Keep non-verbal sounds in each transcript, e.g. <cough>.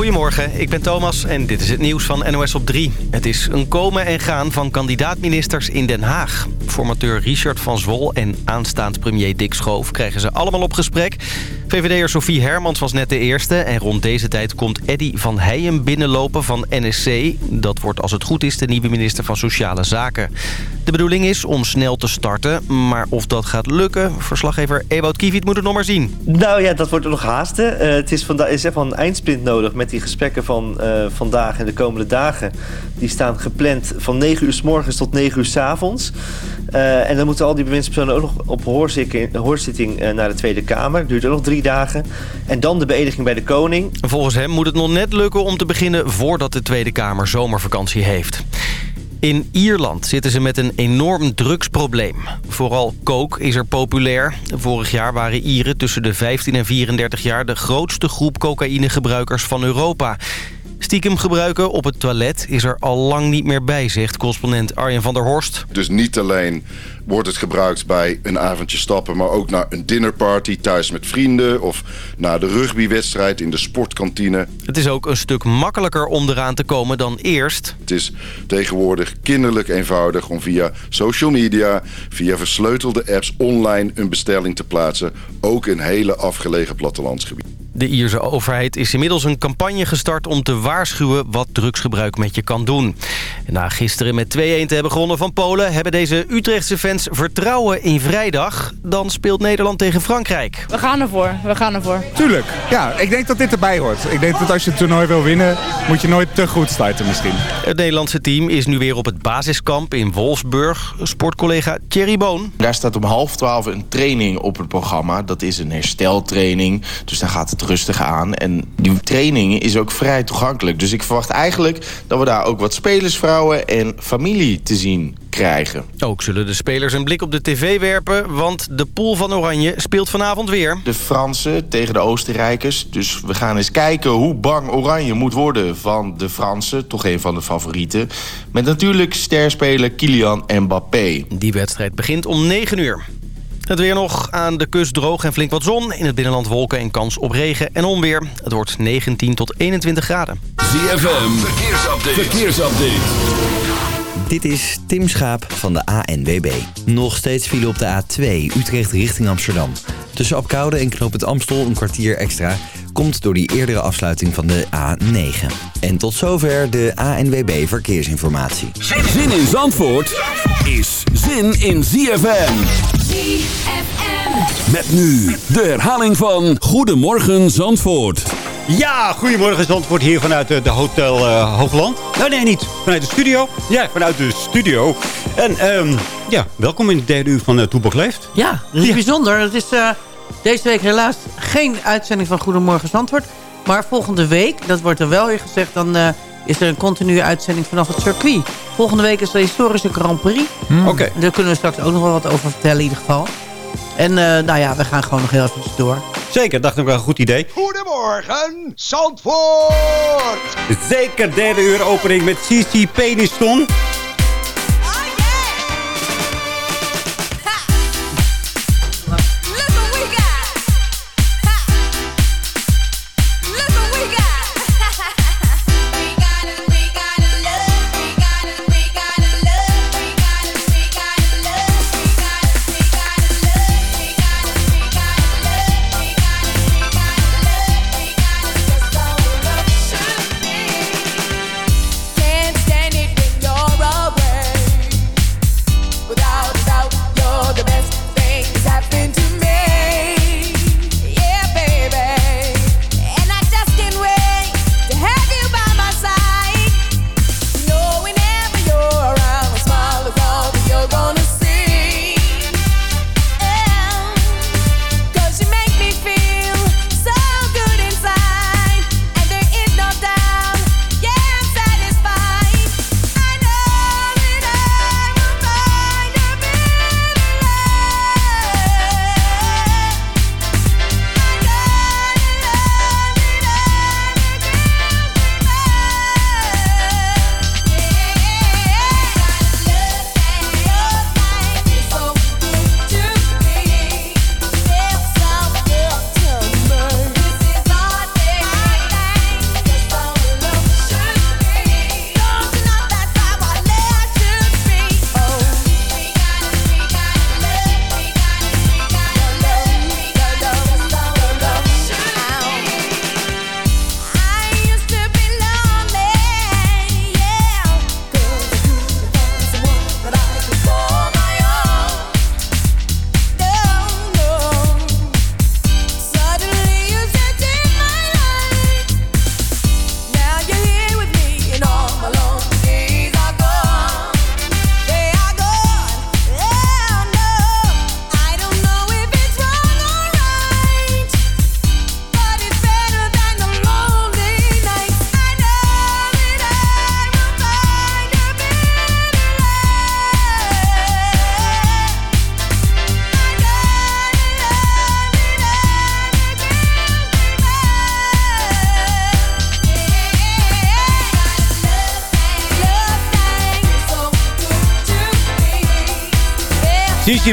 Goedemorgen, ik ben Thomas en dit is het nieuws van NOS op 3. Het is een komen en gaan van kandidaat-ministers in Den Haag. Formateur Richard van Zwol en aanstaand premier Dick Schoof krijgen ze allemaal op gesprek. VVD'er Sophie Hermans was net de eerste en rond deze tijd komt Eddy van Heijem binnenlopen van NSC. Dat wordt als het goed is de nieuwe minister van Sociale Zaken. De bedoeling is om snel te starten, maar of dat gaat lukken... verslaggever Ewout Kiviet moet het nog maar zien. Nou ja, dat wordt nog haasten. Uh, het is, vandaag is even een eindsprint nodig met die gesprekken van uh, vandaag en de komende dagen. Die staan gepland van 9 uur s morgens tot 9 uur s avonds. Uh, en dan moeten al die bewindspersonen ook nog op hoorzitting, hoorzitting naar de Tweede Kamer. duurt ook nog drie dagen. En dan de beëdiging bij de koning. Volgens hem moet het nog net lukken om te beginnen voordat de Tweede Kamer zomervakantie heeft. In Ierland zitten ze met een enorm drugsprobleem. Vooral coke is er populair. Vorig jaar waren Ieren tussen de 15 en 34 jaar... de grootste groep cocaïnegebruikers van Europa. Stiekem gebruiken op het toilet is er al lang niet meer bij, zegt correspondent Arjen van der Horst. Dus niet alleen wordt het gebruikt bij een avondje stappen... maar ook naar een dinnerparty thuis met vrienden... of naar de rugbywedstrijd in de sportkantine. Het is ook een stuk makkelijker om eraan te komen dan eerst. Het is tegenwoordig kinderlijk eenvoudig om via social media... via versleutelde apps online een bestelling te plaatsen... ook in hele afgelegen plattelandsgebieden. De Ierse overheid is inmiddels een campagne gestart om te waarschuwen wat drugsgebruik met je kan doen. En na gisteren met 2-1 te hebben gewonnen van Polen... hebben deze Utrechtse fans vertrouwen in vrijdag. Dan speelt Nederland tegen Frankrijk. We gaan ervoor, we gaan ervoor. Tuurlijk, ja, ik denk dat dit erbij hoort. Ik denk dat als je het toernooi wil winnen, moet je nooit te goed starten misschien. Het Nederlandse team is nu weer op het basiskamp in Wolfsburg. Sportcollega Thierry Boon. Daar staat om half twaalf een training op het programma. Dat is een hersteltraining, dus daar gaat het rustig aan. En die training is ook vrij toegankelijk. Dus ik verwacht eigenlijk dat we daar ook wat spelersvrouwen en familie te zien krijgen. Ook zullen de spelers een blik op de tv werpen... want de pool van Oranje speelt vanavond weer. De Fransen tegen de Oostenrijkers. Dus we gaan eens kijken hoe bang Oranje moet worden van de Fransen. Toch een van de favorieten. Met natuurlijk sterspeler Kylian Mbappé. Die wedstrijd begint om 9 uur. Het weer nog aan de kust droog en flink wat zon. In het binnenland wolken en kans op regen en onweer. Het wordt 19 tot 21 graden. ZFM, verkeersupdate. verkeersupdate. Dit is Tim Schaap van de ANWB. Nog steeds file op de A2 Utrecht richting Amsterdam. Tussen Apkoude en Knoop het Amstel een kwartier extra... komt door die eerdere afsluiting van de A9. En tot zover de ANWB Verkeersinformatie. Zin in Zandvoort is zin in ZFM. ZFM. Met nu de herhaling van Goedemorgen Zandvoort. Ja, goedemorgen Zandvoort hier vanuit de, de Hotel uh, Hoogland. Nee, nee, niet. Vanuit de studio. Ja, vanuit de studio. En um, ja, welkom in het derde uur van uh, Toepak Leeft. Ja, is ja. bijzonder. Het is uh, deze week helaas geen uitzending van Goedemorgen Zandvoort. Maar volgende week, dat wordt er wel weer gezegd... dan is er een continue uitzending vanaf het circuit. Volgende week is de historische Grand Prix. Hmm. Oké. Okay. Daar kunnen we straks ook nog wel wat over vertellen in ieder geval. En uh, nou ja, we gaan gewoon nog heel even door. Zeker, dacht ik wel een goed idee. Goedemorgen, Zandvoort! Zeker, derde uur opening met CC Peniston.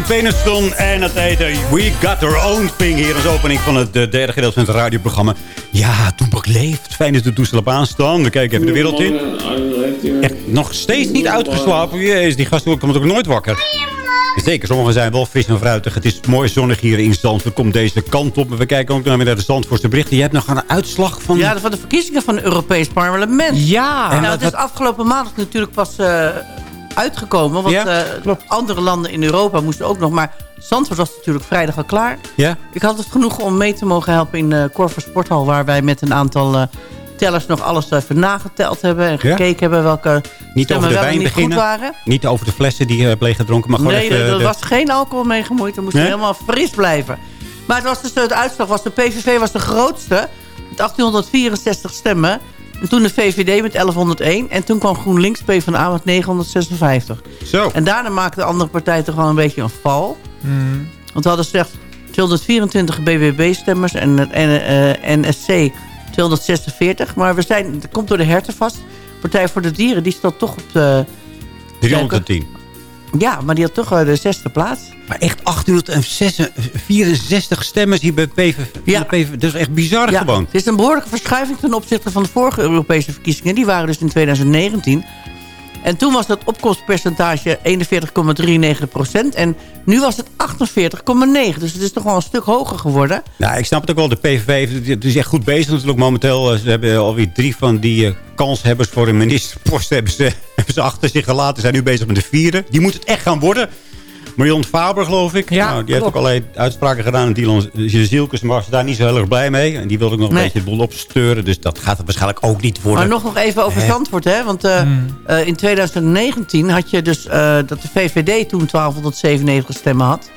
Peniston en het heet We Got Our Own Thing hier als opening van het eh, derde gedeelte van het radioprogramma. Ja, Toepak leeft. Fijn dat de toestel op aanstaan. We kijken even de wereld in. Echt nog steeds niet uitgeslapen. Jezus, die gast komt ook nooit wakker. Zeker, sommigen zijn wel fris en fruitig. Het is mooi zonnig hier in Zandvoort. Komt deze kant op. we kijken ook naar de Zandvoortse berichten. Je hebt nog een uitslag van... Ja, van de verkiezingen van het Europees Parlement. Ja. En nou, het is afgelopen maandag natuurlijk pas uh, uitgekomen. Want ja, uh, andere landen in Europa moesten ook nog. Maar Zandvoort was natuurlijk vrijdag al klaar. Ja. Ik had het genoeg om mee te mogen helpen in de Corver Sporthal. Waar wij met een aantal... Uh, tellers nog alles even nageteld hebben en gekeken ja? hebben welke niet over de wijn niet beginnen. goed waren. Niet over de flessen die uh, bleef gedronken, maar gewoon nee, even, er de... was geen alcohol mee gemoeid. Er moest nee? helemaal fris blijven. Maar het was dus de uitslag was de PVV was de grootste met 1864 stemmen. En toen de VVD met 1101. En toen kwam GroenLinks PvdA met 956. Zo. En daarna maakten de andere partijen toch wel een beetje een val. Mm. Want we hadden slechts 224 BBB-stemmers en het uh, NSC 246. Maar we zijn, het komt door de herten vast. Partij voor de Dieren, die staat toch op de... 310. Ja, maar die had toch de zesde plaats. Maar echt 864 stemmers hier bij PVV. Ja. PVV. Dat is echt bizar ja, gewoon. Het is een behoorlijke verschuiving ten opzichte van de vorige Europese verkiezingen. Die waren dus in 2019. En toen was dat opkomstpercentage 41,93 procent. En nu was het 48,9. Dus het is toch wel een stuk hoger geworden. Nou, ik snap het ook wel. De PVV het is echt goed bezig natuurlijk momenteel. Ze hebben alweer drie van die uh, kanshebbers voor een ministerpost <laughs> hebben ze, hebben ze achter zich gelaten. Ze zijn nu bezig met de vierde. Die moet het echt gaan worden. Marion Faber, geloof ik. Ja, nou, die heeft ook allerlei uitspraken gedaan. En Dylan Zielkes was daar niet zo heel erg blij mee. En die wilde ook nog een beetje het boel opsteuren. Dus dat gaat het waarschijnlijk ook niet worden. Maar nog, nog even over Hè? Zandvoort. Hè? Want uh, Hmm. uh, in 2019 had je dus uh, dat de VVD toen 1297 stemmen had.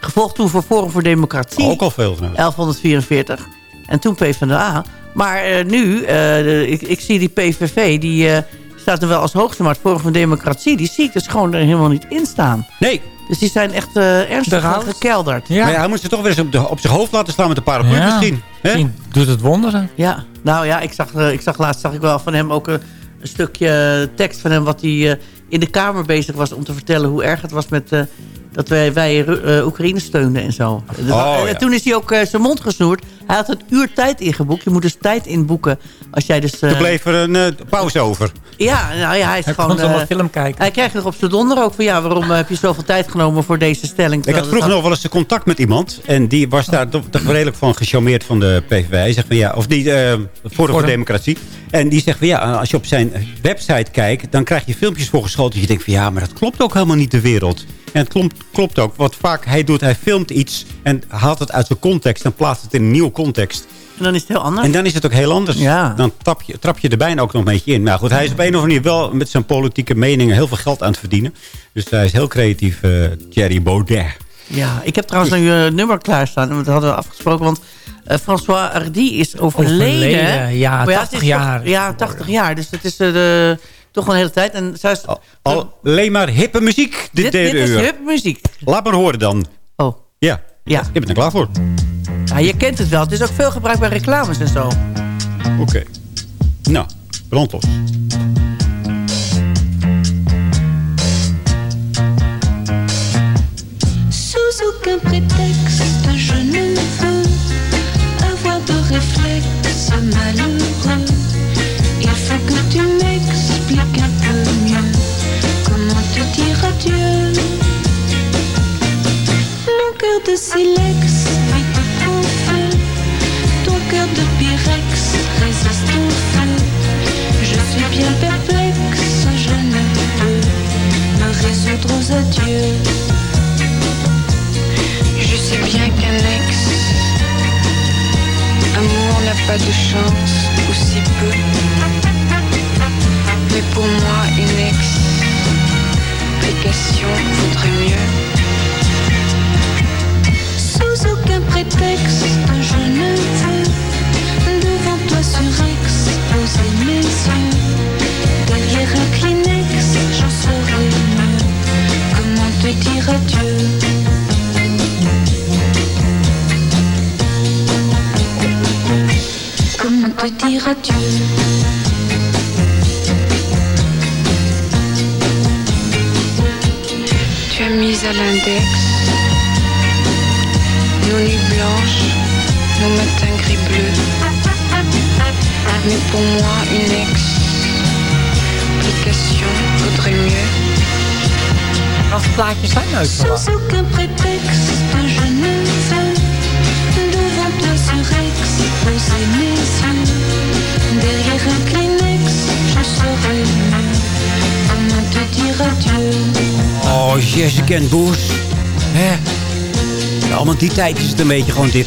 Gevolgd toen voor Forum voor Democratie. Ook al veel. Nou. 1144. En toen PvdA. Maar uh, nu, de, ik, ik, zie die PVV, die staat er wel als hoogste. Maar het Forum voor Democratie, die zie ik dus gewoon er helemaal niet in staan. Nee. Dus die zijn echt uh, ernstig gekelderd. Ja. Maar ja, hij moet ze toch weer eens op, de, op zijn hoofd laten slaan met een paraplu ja. misschien. Misschien doet het wonderen. Ja, nou ja, ik zag, uh, ik zag laatst zag ik wel van hem ook een, een stukje tekst van hem... wat hij uh, in de Kamer bezig was om te vertellen hoe erg het was met... dat wij, wij Oekraïne steunden en zo. Oh, en ja. toen is hij ook zijn mond gesnoerd. Hij had een uur tijd ingeboekt. Je moet dus tijd inboeken als jij dus... er bleef er een pauze over. Ja, nou ja, hij is hij gewoon... Kon uh, film kijken. Hij krijgt nog op zijn donder ook van... ja, waarom uh, heb je zoveel tijd genomen voor deze stelling? Ik had vroeger nog wel eens contact met iemand. En die was daar toch, toch redelijk van gecharmeerd van de PVV. Hij zegt van ja, of die uh, Forum voor Democratie. En die zegt van ja, als je op zijn website kijkt... dan krijg je filmpjes voorgeschoten. En je denkt van ja, maar dat klopt ook helemaal niet de wereld. En het klopt, klopt ook. Wat vaak hij doet, hij filmt iets... en haalt het uit zijn context en plaatst het in een nieuwe context. En dan is het heel anders. En dan is het ook heel anders. Ja. Dan trap je, trap je er bijna ook nog een beetje in. Maar goed, hij is op een of andere manier wel met zijn politieke meningen heel veel geld aan het verdienen. Dus hij is heel creatief, uh, Thierry Baudet. Ja, ik heb trouwens een uh, nummer klaarstaan. Dat hadden we afgesproken, want uh, François Hardy is overleden. overleden. Ja, maar 80 ja, jaar. Toch, ja, 80 jaar. Dus het is de, toch wel een hele tijd. En zij is, Al, alleen maar hippe muziek dit, dit, dit is hippe muziek. Laat maar horen dan. Oh. Ja. Ja. Ik ben er klaar voor. Ja, je kent het wel. Het is ook veel gebruikt bij reclames en zo. Oké. Okay. Nou, brandlos. Sous aucun prétexte, je ne veux avoir de réflexe malheureux. Il faut que tu m'expliques un peu mieux comment te dire adieu. Mon cœur de silex de pyrex résiste au feu. Je suis bien perplexe, je ne peux me résoudre aux adieux. Je sais bien qu'un ex, amour n'a pas de chance, ou si peu. Mais pour moi, une explication vaudrait mieux. Sous aucun prétexte, je ne veux devant toi sur ex poser mes yeux. Derrière un Kleenex, j'en saurais mieux. Comment te dire adieu? Comment te dire adieu? Tu chemise à l'index, nos nuits blanches, nos matins gris bleus. Mais pour moi, une explication vaudrait mieux. Als plaatjes zijn uitgebracht. Sans aucun prétexte, je ne veux devant toi ce Rex poser mes yeux. Derrière un Kleenex, je serai mieux. Comment te dire adieu? Oh, Jessica en Boes. Hè? Allemaal die tijd is het een beetje gewoon dit.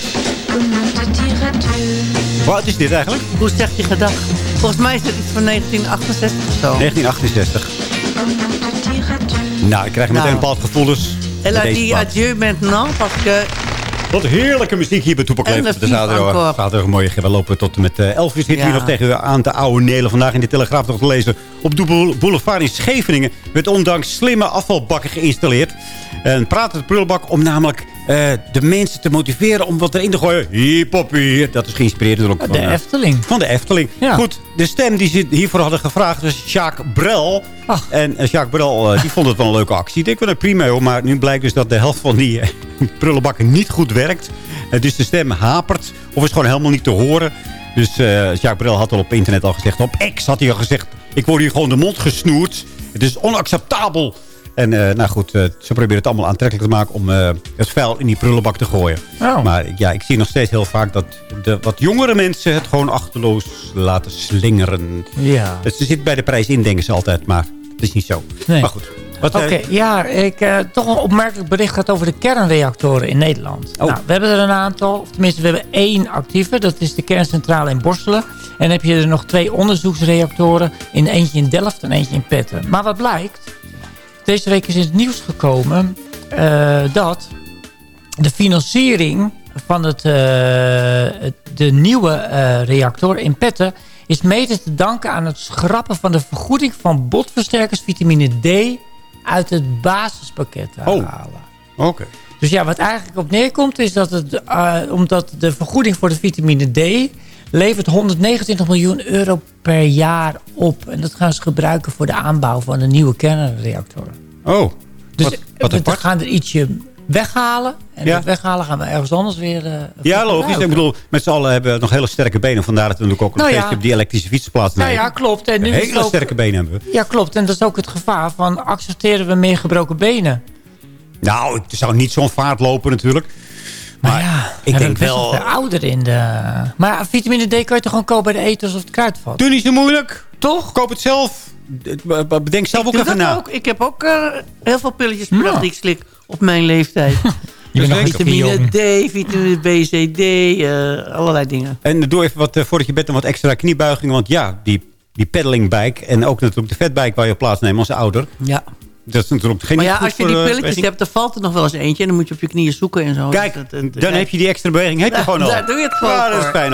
Comment te dire adieu? Wat is dit eigenlijk? Hoe zeg je gedag? Volgens mij is het iets van 1968 of zo. 1968. Comment te dire adieu? Nou, ik krijg meteen Nou. een bepaald gevoelens. En met la deze die adieu maintenant, parce que... Wat heerlijke muziek hier bij Toepak Leeft. de Er een mooie We lopen tot en met eh, Elvis zit Ja. hier nog tegen u aan te oude nelen. Vandaag in de Telegraaf nog te lezen. Op de Boul- boulevard in Scheveningen werd ondanks slimme afvalbakken geïnstalleerd. En praat het prullenbak om namelijk eh, de mensen te motiveren om wat erin te gooien. Hier, poppie. Dat is geïnspireerd De van, eh, Efteling. van de Efteling. Ja. Goed, de stem die ze hiervoor hadden gevraagd was Jacques Brel. Ach. En eh, Jacques Brel die vond het wel een leuke actie. Ik denk wel een prima hoor. Maar nu blijkt dus dat de helft van die <laughs> prullenbakken niet goed werkt. Dus de stem hapert. Of is gewoon helemaal niet te horen. Dus Jacques Brel had al op internet al gezegd. Op X had hij al gezegd. Ik word hier gewoon de mond gesnoerd. Het is onacceptabel. En eh, nou goed, eh, ze proberen het allemaal aantrekkelijk te maken om eh, het vuil in die prullenbak te gooien. Oh. Maar ja, ik zie nog steeds heel vaak dat de wat jongere mensen het gewoon achterloos laten slingeren. Ja. Dus ze zit bij de prijs in, denken ze altijd, maar het is niet zo. Nee. Maar goed. Wat, Oké, ja, ik toch een opmerkelijk bericht gaat over de kernreactoren in Nederland. Oh. Nou, we hebben er een aantal, of tenminste we hebben één actieve. Dat is de kerncentrale in Borselen. En dan heb je er nog twee onderzoeksreactoren. In eentje in Delft en eentje in Petten. Maar wat blijkt, deze week is in het nieuws gekomen eh, dat de financiering van het, eh, de nieuwe eh, reactor in Petten is mede te danken aan het schrappen van de vergoeding van botversterkers vitamine D uit het basispakket Oh. halen. Oké. Dus ja, wat eigenlijk op neerkomt is dat het, omdat de vergoeding voor de vitamine D levert 129 miljoen euro per jaar op. En dat gaan ze gebruiken voor de aanbouw van een nieuwe kernreactor. Oh, Dus wat, wat we apart. gaan er ietsje weghalen. En Ja. dat weghalen gaan we ergens anders weer eh, Ja, logisch. Ik bedoel, met z'n allen hebben we nog hele sterke benen. Vandaar dat we natuurlijk ook nog Nou ja. steeds op die elektrische fietsen Nou ja, klopt. En nu hele ook- sterke benen hebben we. Ja, klopt. En dat is ook het gevaar van accepteren we meer gebroken benen. Nou, het zou niet zo'n vaart lopen natuurlijk. Maar, ja, ik denk wel- veel ouder in de... Maar vitamine D kan je toch gewoon kopen bij de eters of het kruidvat? Doe niet zo moeilijk. Toch? Koop het zelf. D- b- Bedenk zelf ook Doe even na. ook. Ik heb ook eh, heel veel pilletjes per dag die ik slik op mijn leeftijd. <laughs> Je bent Dus vitamine. D, vitamine B, C, D, eh, allerlei dingen. En doe even wat, eh, voordat je bed een wat extra kniebuigingen. Want ja, die, die en ook natuurlijk de fatbike waar je op plaatsneemt als ouder. Ja. Dat is natuurlijk geen Maar ja, als je voor, die eh, pilletjes beweging. hebt, dan valt er nog wel eens eentje. En dan moet je op je knieën zoeken en zo. Kijk, dan heb je die extra beweging heb je gewoon al. daar doe je het gewoon Ja, dat is fijn.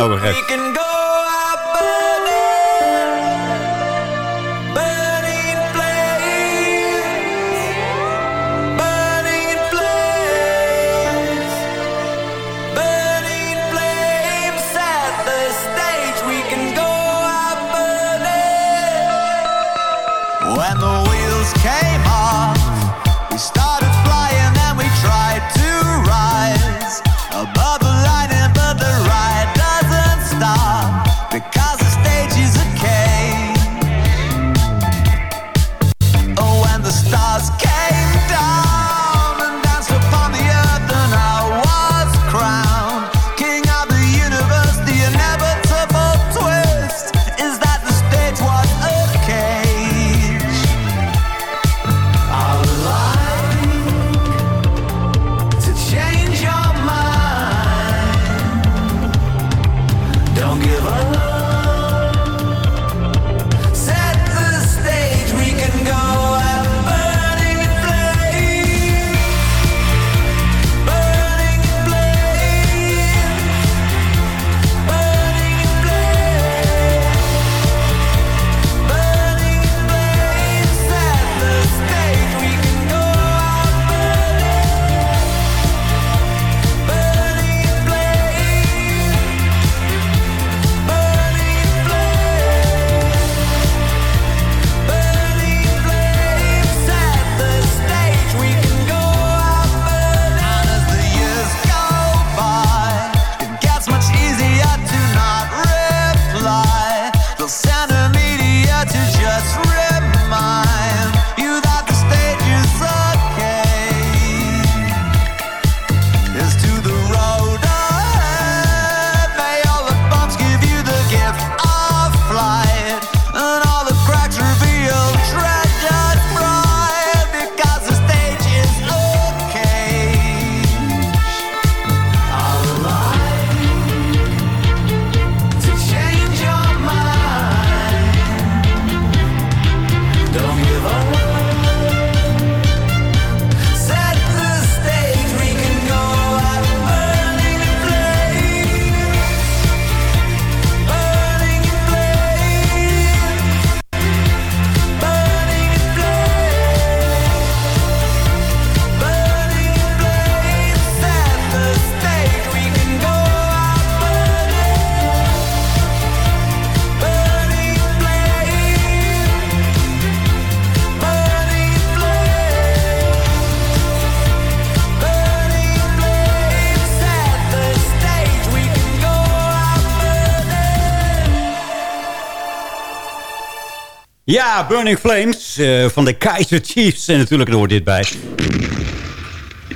Ja, Burning Flames eh, van de Kaiser Chiefs. En natuurlijk hoort dit bij.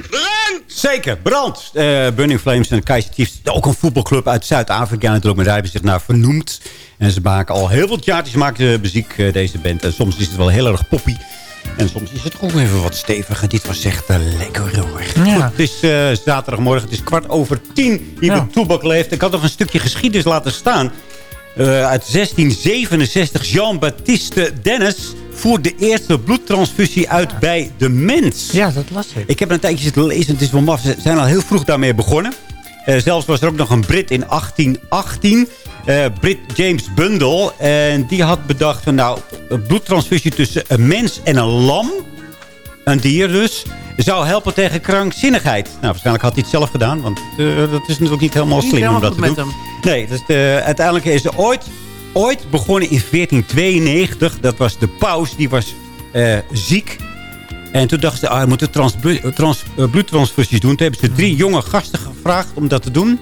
Brand! Zeker, brand. Eh, Burning Flames en Kaiser Chiefs. Ook een voetbalclub uit Zuid-Afrika natuurlijk. Maar daar hebben ze zich naar vernoemd. En ze maken al heel veel jaartjes maken muziek, eh, deze band. En soms is het wel heel erg poppy. En soms is het ook even wat steviger. Dit was echt uh, lekker hoor. Ja. Goed, het is uh, zaterdagmorgen. Het is kwart over tien. Hier Ja. bij Toebak leeft. Ik had nog een stukje geschiedenis laten staan. Uh, uit 1667. Jean-Baptiste Dennis voert de eerste bloedtransfusie uit bij de mens. Ja, dat las ik. Ik heb een tijdje zitten lezen. Het is wel maf. Ze zijn al heel vroeg daarmee begonnen. Uh, zelfs was er ook nog een Brit in 1818. Uh, Brit James Bundle. En die had bedacht van nou, een bloedtransfusie tussen een mens en een lam. Een dier dus. Zou helpen tegen krankzinnigheid. Nou, waarschijnlijk had hij het zelf gedaan. Want uh, dat is natuurlijk niet helemaal Niet slim om dat te goed doen. met Nee, dus de, uiteindelijk is er ooit, ooit begonnen in 1492. Dat was de paus, die was uh, ziek. En toen dachten ze, ah, we moeten trans, trans, bloedtransfusies doen. Toen hebben ze drie jonge gasten gevraagd om dat te doen.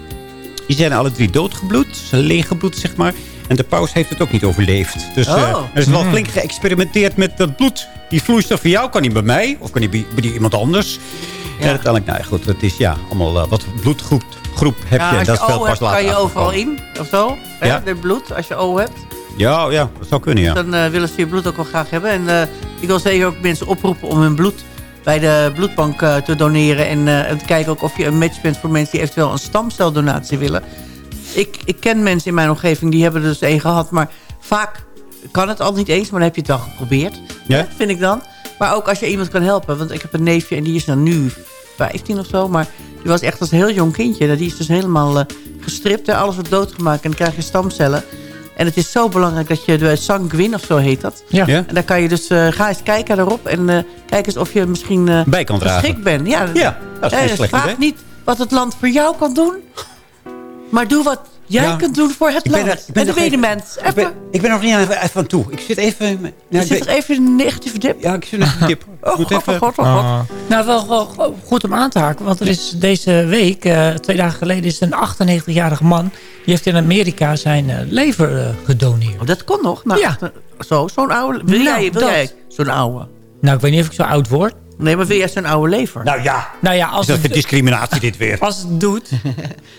Die zijn alle drie doodgebloed. Ze leeggebloed, zeg maar. En de paus heeft het ook niet overleefd. Dus uh, Oh. er is wel Mm. flink geëxperimenteerd met dat bloed. Die vloeistof van jou kan niet bij mij. Of kan niet bij, bij iemand anders. En uiteindelijk, nou ja, goed. Het is ja, allemaal uh, wat bloedgroep groep heb Ja, je. als dat je is pas hebt, later kan je overal in, of zo. Hè? Ja. De bloed, als je O hebt. Ja, ja, dat zou kunnen, ja. Dan eh, willen ze je bloed ook wel graag hebben. En eh, ik wil zeker ook mensen oproepen om hun bloed bij de bloedbank eh, te doneren. En, eh, en te kijken ook of je een match bent voor mensen die eventueel een stamceldonatie willen. Ik, ik ken mensen in mijn omgeving die hebben er dus één gehad. Maar vaak kan het al niet eens, maar dan heb je het wel geprobeerd. Ja? Vind ik dan. Maar ook als je iemand kan helpen. Want ik heb een neefje en die is dan nu 15 of zo. Maar die was echt als een heel jong kindje. Nou, Die is dus helemaal eh, gestript. Alles wordt doodgemaakt en dan krijg je stamcellen. En het is zo belangrijk dat je de sanguine of zo heet dat. Ja. Ja. En dan kan je dus, uh, ga eens kijken daarop. En uh, kijk eens of je misschien uh, Bij kan dragen. geschikt bent. Ja, Ja, dat is uh, Vraag idee. niet wat het land voor jou kan doen. Maar doe wat jij Ja. kunt doen voor het Ik land. er- ik ben en de nog medemens. Ik ben, ik ben er nog niet even, even aan toe. Ik zit even... Je Ja, zit er even in een negatieve dip. Ja, ik zit in een dip. Oh, god, even- oh, god, oh, god. Ah. Nou, wel, wel goed om aan te haken. Want er is deze week, eh, twee dagen geleden, is een 98-jarige man. Die heeft in Amerika zijn eh, lever eh, gedoneerd. Oh, dat kon nog. Nou, Ja. Zo, zo'n oude... Wil Nou, jij, wil dat. jij zo'n oude? Nou, ik weet niet of ik zo oud word. Nee, maar wil jij zo'n oude lever? Nou ja, Nou ja, is als dat het, discriminatie dit weer? <laughs> als het doet. <laughs>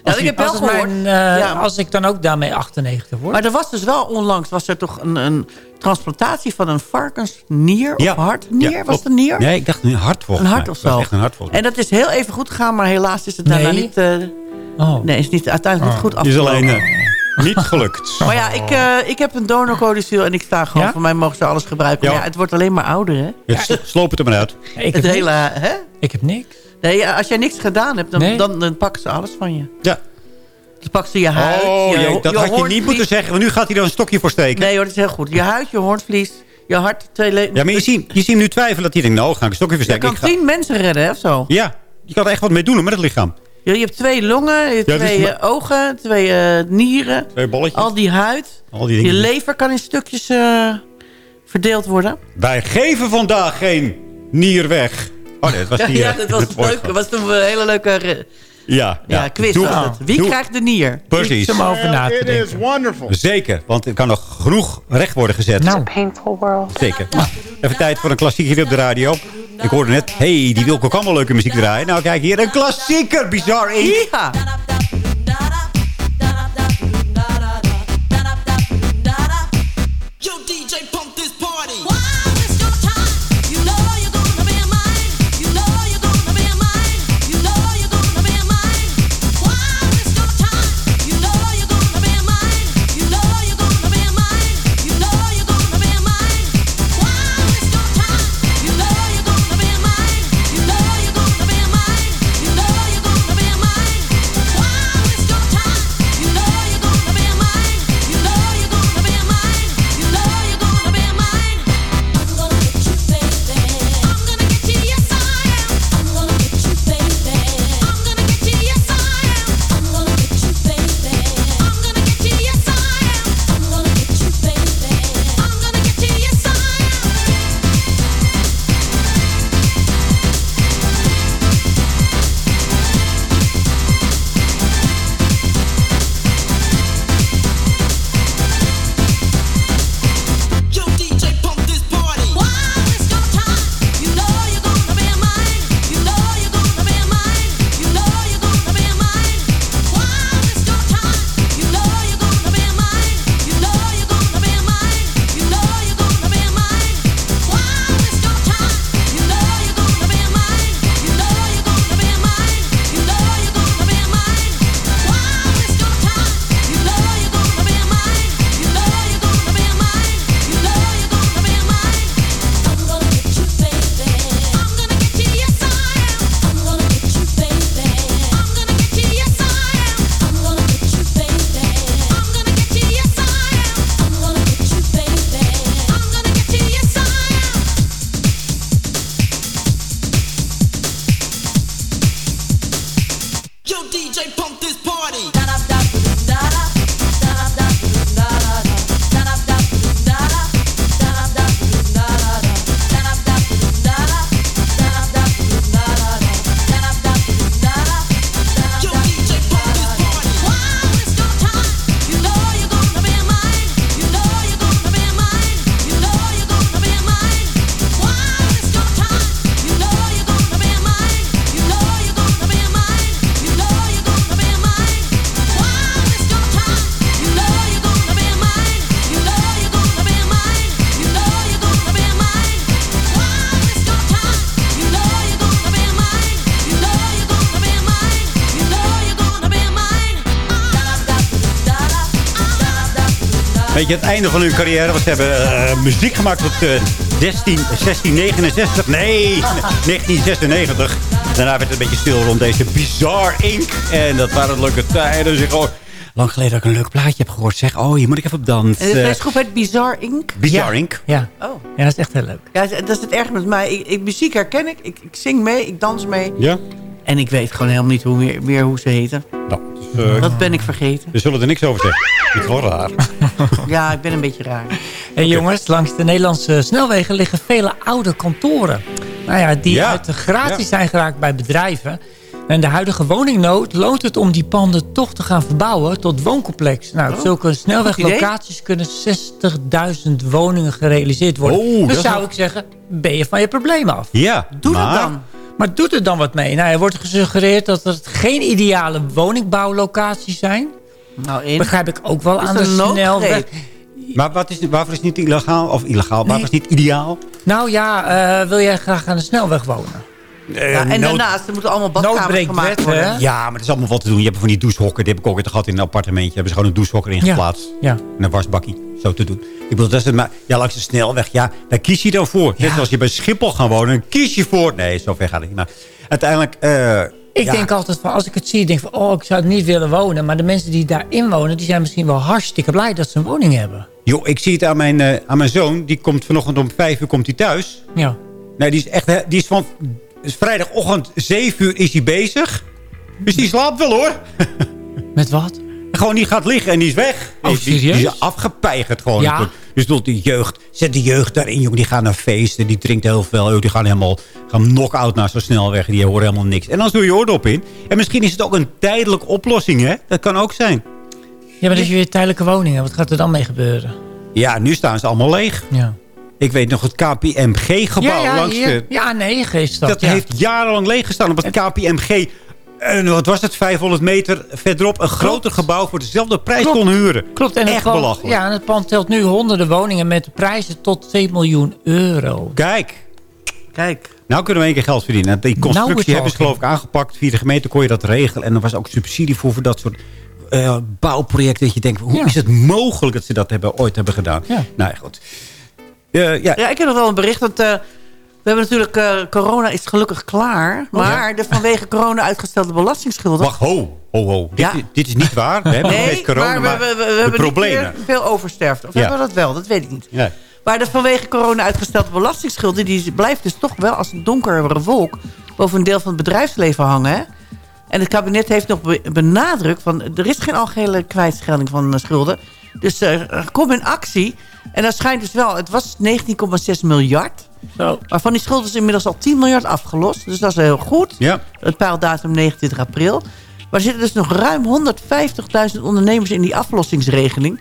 Nou, ik heb wel als, gehoord. mijn, eh, Ja. als ik dan ook daarmee 98 word. Maar er was dus wel onlangs was er toch een, een transplantatie van een varkensnier of Ja. hartnier. Ja, was het een nier? Nee, ik dacht een hart volgens Een hart of zo. echt een hart volgens En dat is heel even goed gegaan, maar helaas is het daarna Nee? niet... eh, oh. nee, is niet, uiteindelijk niet goed mij. Is afgelopen. alleen eh, niet gelukt. Maar ja, ik, eh, ik heb een donorcodicil en ik sta gewoon... Ja? Voor mij mogen ze alles gebruiken. Maar Ja. het wordt alleen maar ouder, hè? Ja, sloop het er maar uit. ik, Het heb hele... niks. Hè? ik heb niks. Nee, als jij niks gedaan hebt, dan, Nee. dan, dan pakken ze alles van je. Ja. Dan pakken ze je huid, Oh, je, dat je had je niet moeten zeggen, want nu gaat hij er een stokje voor steken. Nee hoor, dat is heel goed. Je huid, je hoornvlies, je hart, twee le- Ja, maar je ziet, je ziet hem nu twijfelen dat hij denkt, nou, ga ik een stokje Je versteken. kan Ik ga- tien mensen redden, hè, of zo. Ja, je kan er echt wat mee doen met het lichaam. Je, hebt twee longen, je hebt Ja, twee maar- eh, ogen, twee eh, nieren. Twee bolletjes. Al die huid. Al die Je lever kan in stukjes eh, verdeeld worden. Wij geven vandaag geen nier weg. Oh nee, <laughs> dat was die... ja, eh, dat was, het leuk. Dat was toen een hele leuke Ja, ja, quiz. Doe- was het. Wie doe- krijgt de nier? Precies. Om over na te denken. wonderful. Zeker, want er kan nog genoeg recht worden gezet. Nou, Painful world. Zeker. Maar even tijd voor een klassieker hier op de radio. Ik hoorde net, hey, die wil ook allemaal leuke muziek draaien. Nou, kijk hier, een klassieker, Bizar. Ja. Je, het einde van hun carrière. Want ze hebben eh, muziek gemaakt tot eh 16, 1669. Nee, 1996. Daarna werd het een beetje stil rond deze Bizarre Inc. En dat waren leuke tijden. Zeg, oh, lang geleden dat ik een leuk plaatje heb gehoord. Zeg, oh, hier moet ik even op dansen. En deze groep heet Bizarre Inc. Bizarre Inc. Ja. Oh. ja, dat is echt heel leuk. Ja, dat is het erg met mij. Ik, ik, muziek herken ik. ik. Ik zing mee, ik dans mee. Ja? En ik weet gewoon helemaal niet hoe, meer, meer hoe ze heten. Nou, dus, eh, Dat ben ik vergeten. we zullen er niks over zeggen. Is wel raar. <laughs> Ja, ik ben een beetje raar. En jongens, langs de Nederlandse snelwegen liggen vele oude kantoren. Nou ja, die Ja. uit de gratis Ja. zijn geraakt bij bedrijven. En de huidige woningnood loont het om die panden toch te gaan verbouwen tot wooncomplex. Nou, op Oh, zulke snelweglocaties kunnen 60.000 woningen gerealiseerd worden. Oh, dat dus zou wel- ik zeggen, ben je van je probleem af. Ja, Doe maar, dat dan. Maar doet er dan wat mee? Nou, er wordt gesuggereerd dat het geen ideale woningbouwlocaties zijn. Nou, in. Begrijp ik ook wel aan de snelweg. Maar wat is, waarvoor is het niet illegaal? Of illegaal? Nee. Waarvoor is het niet ideaal? Nou ja, eh, wil jij graag aan de snelweg wonen? Ja, en nood- daarnaast, er moeten allemaal badkamers gemaakt wet, worden. hè? Ja, maar er is allemaal wat te doen. Je hebt van die douchehokken. Die heb ik ook altijd gehad in een appartementje. Hebben ze gewoon een douchehokker in Ja. geplaatst. Ja. En een wasbakkie. Zo te doen. Ik bedoel, dat is het maar... Ja, langs de snelweg. Ja, daar kies je dan voor. Net als je bij Schiphol gaan wonen. Dan kies je voor... Nee, zo ver gaat het niet. Maar uiteindelijk... eh, Ik ja, denk altijd van, als ik het zie, denk ik van, oh, ik zou het niet willen wonen. Maar de mensen die daarin wonen, die zijn misschien wel hartstikke blij dat ze een woning hebben. Joh, ik zie het aan mijn, eh, aan mijn zoon. Die komt vanochtend om vijf uur komt hij thuis. Ja. Nee, die is echt... Die is van... is vrijdagochtend 7 uur is hij bezig. Dus die slaapt wel hoor. <laughs> Met wat? Gewoon, die gaat liggen en die is weg. Oh, Die- die, serieus? die is afgepeigerd gewoon. Ja. Dus bedoel, de jeugd, zet de jeugd daarin, jongen. Die gaan naar feesten, die drinkt heel veel. Die gaan helemaal gaan knock-out naar zo'n snelweg. Die horen helemaal niks. En dan doe je oordop in. En misschien is het ook een tijdelijke oplossing, hè? Dat kan ook zijn. Ja, maar als je weer tijdelijke woningen, wat gaat er dan mee gebeuren? Ja, nu staan ze allemaal leeg. Ja. Ik weet nog het KPMG-gebouw ja, ja, langs de... ja, nee, geeststad. Dat ja. heeft jarenlang leeg gestaan op het KPMG. En wat was het? 500 meter verderop. Een groter gebouw voor dezelfde prijs Klopt. kon huren. Klopt, en Echt belachelijk. Ja, en het pand telt nu honderden woningen met prijzen tot 2 miljoen euro. Kijk, Kijk. nou kunnen we één keer geld verdienen. Die Nou, constructie hebben ze geloof ik aangepakt. Via de gemeente kon je dat regelen. En er was ook subsidie voor, voor dat soort eh, bouwprojecten. Dat je denkt, hoe Ja. is het mogelijk dat ze dat hebben, ooit hebben gedaan? Ja. Nou ja, goed. Eh, ja, Ja, ik heb nog wel een bericht. Dat, eh, we hebben natuurlijk... eh, corona is gelukkig klaar. Maar de vanwege corona uitgestelde belastingsschulden... Wacht, ho, ho, ho. Dit, Ja. dit is niet waar. We hebben Nee, corona, maar we, we, we, we de hebben problemen. veel oversterfte. Of Ja. hebben we dat wel? Dat weet ik niet. Ja. Maar de vanwege corona uitgestelde belastingsschulden... die blijft dus toch wel als een donkere wolk... boven een deel van het bedrijfsleven hangen. Hè? En het kabinet heeft nog be- benadrukt... van er is geen algehele kwijtschelding van schulden. Dus eh, kom in actie. En dat schijnt dus wel... het was 19,6 miljard. Zo. Maar van die schulden is inmiddels al 10 miljard afgelost. Dus dat is heel goed. Ja. Het pijldatum 29 april. Maar er zitten dus nog ruim 150.000 ondernemers in die aflossingsregeling.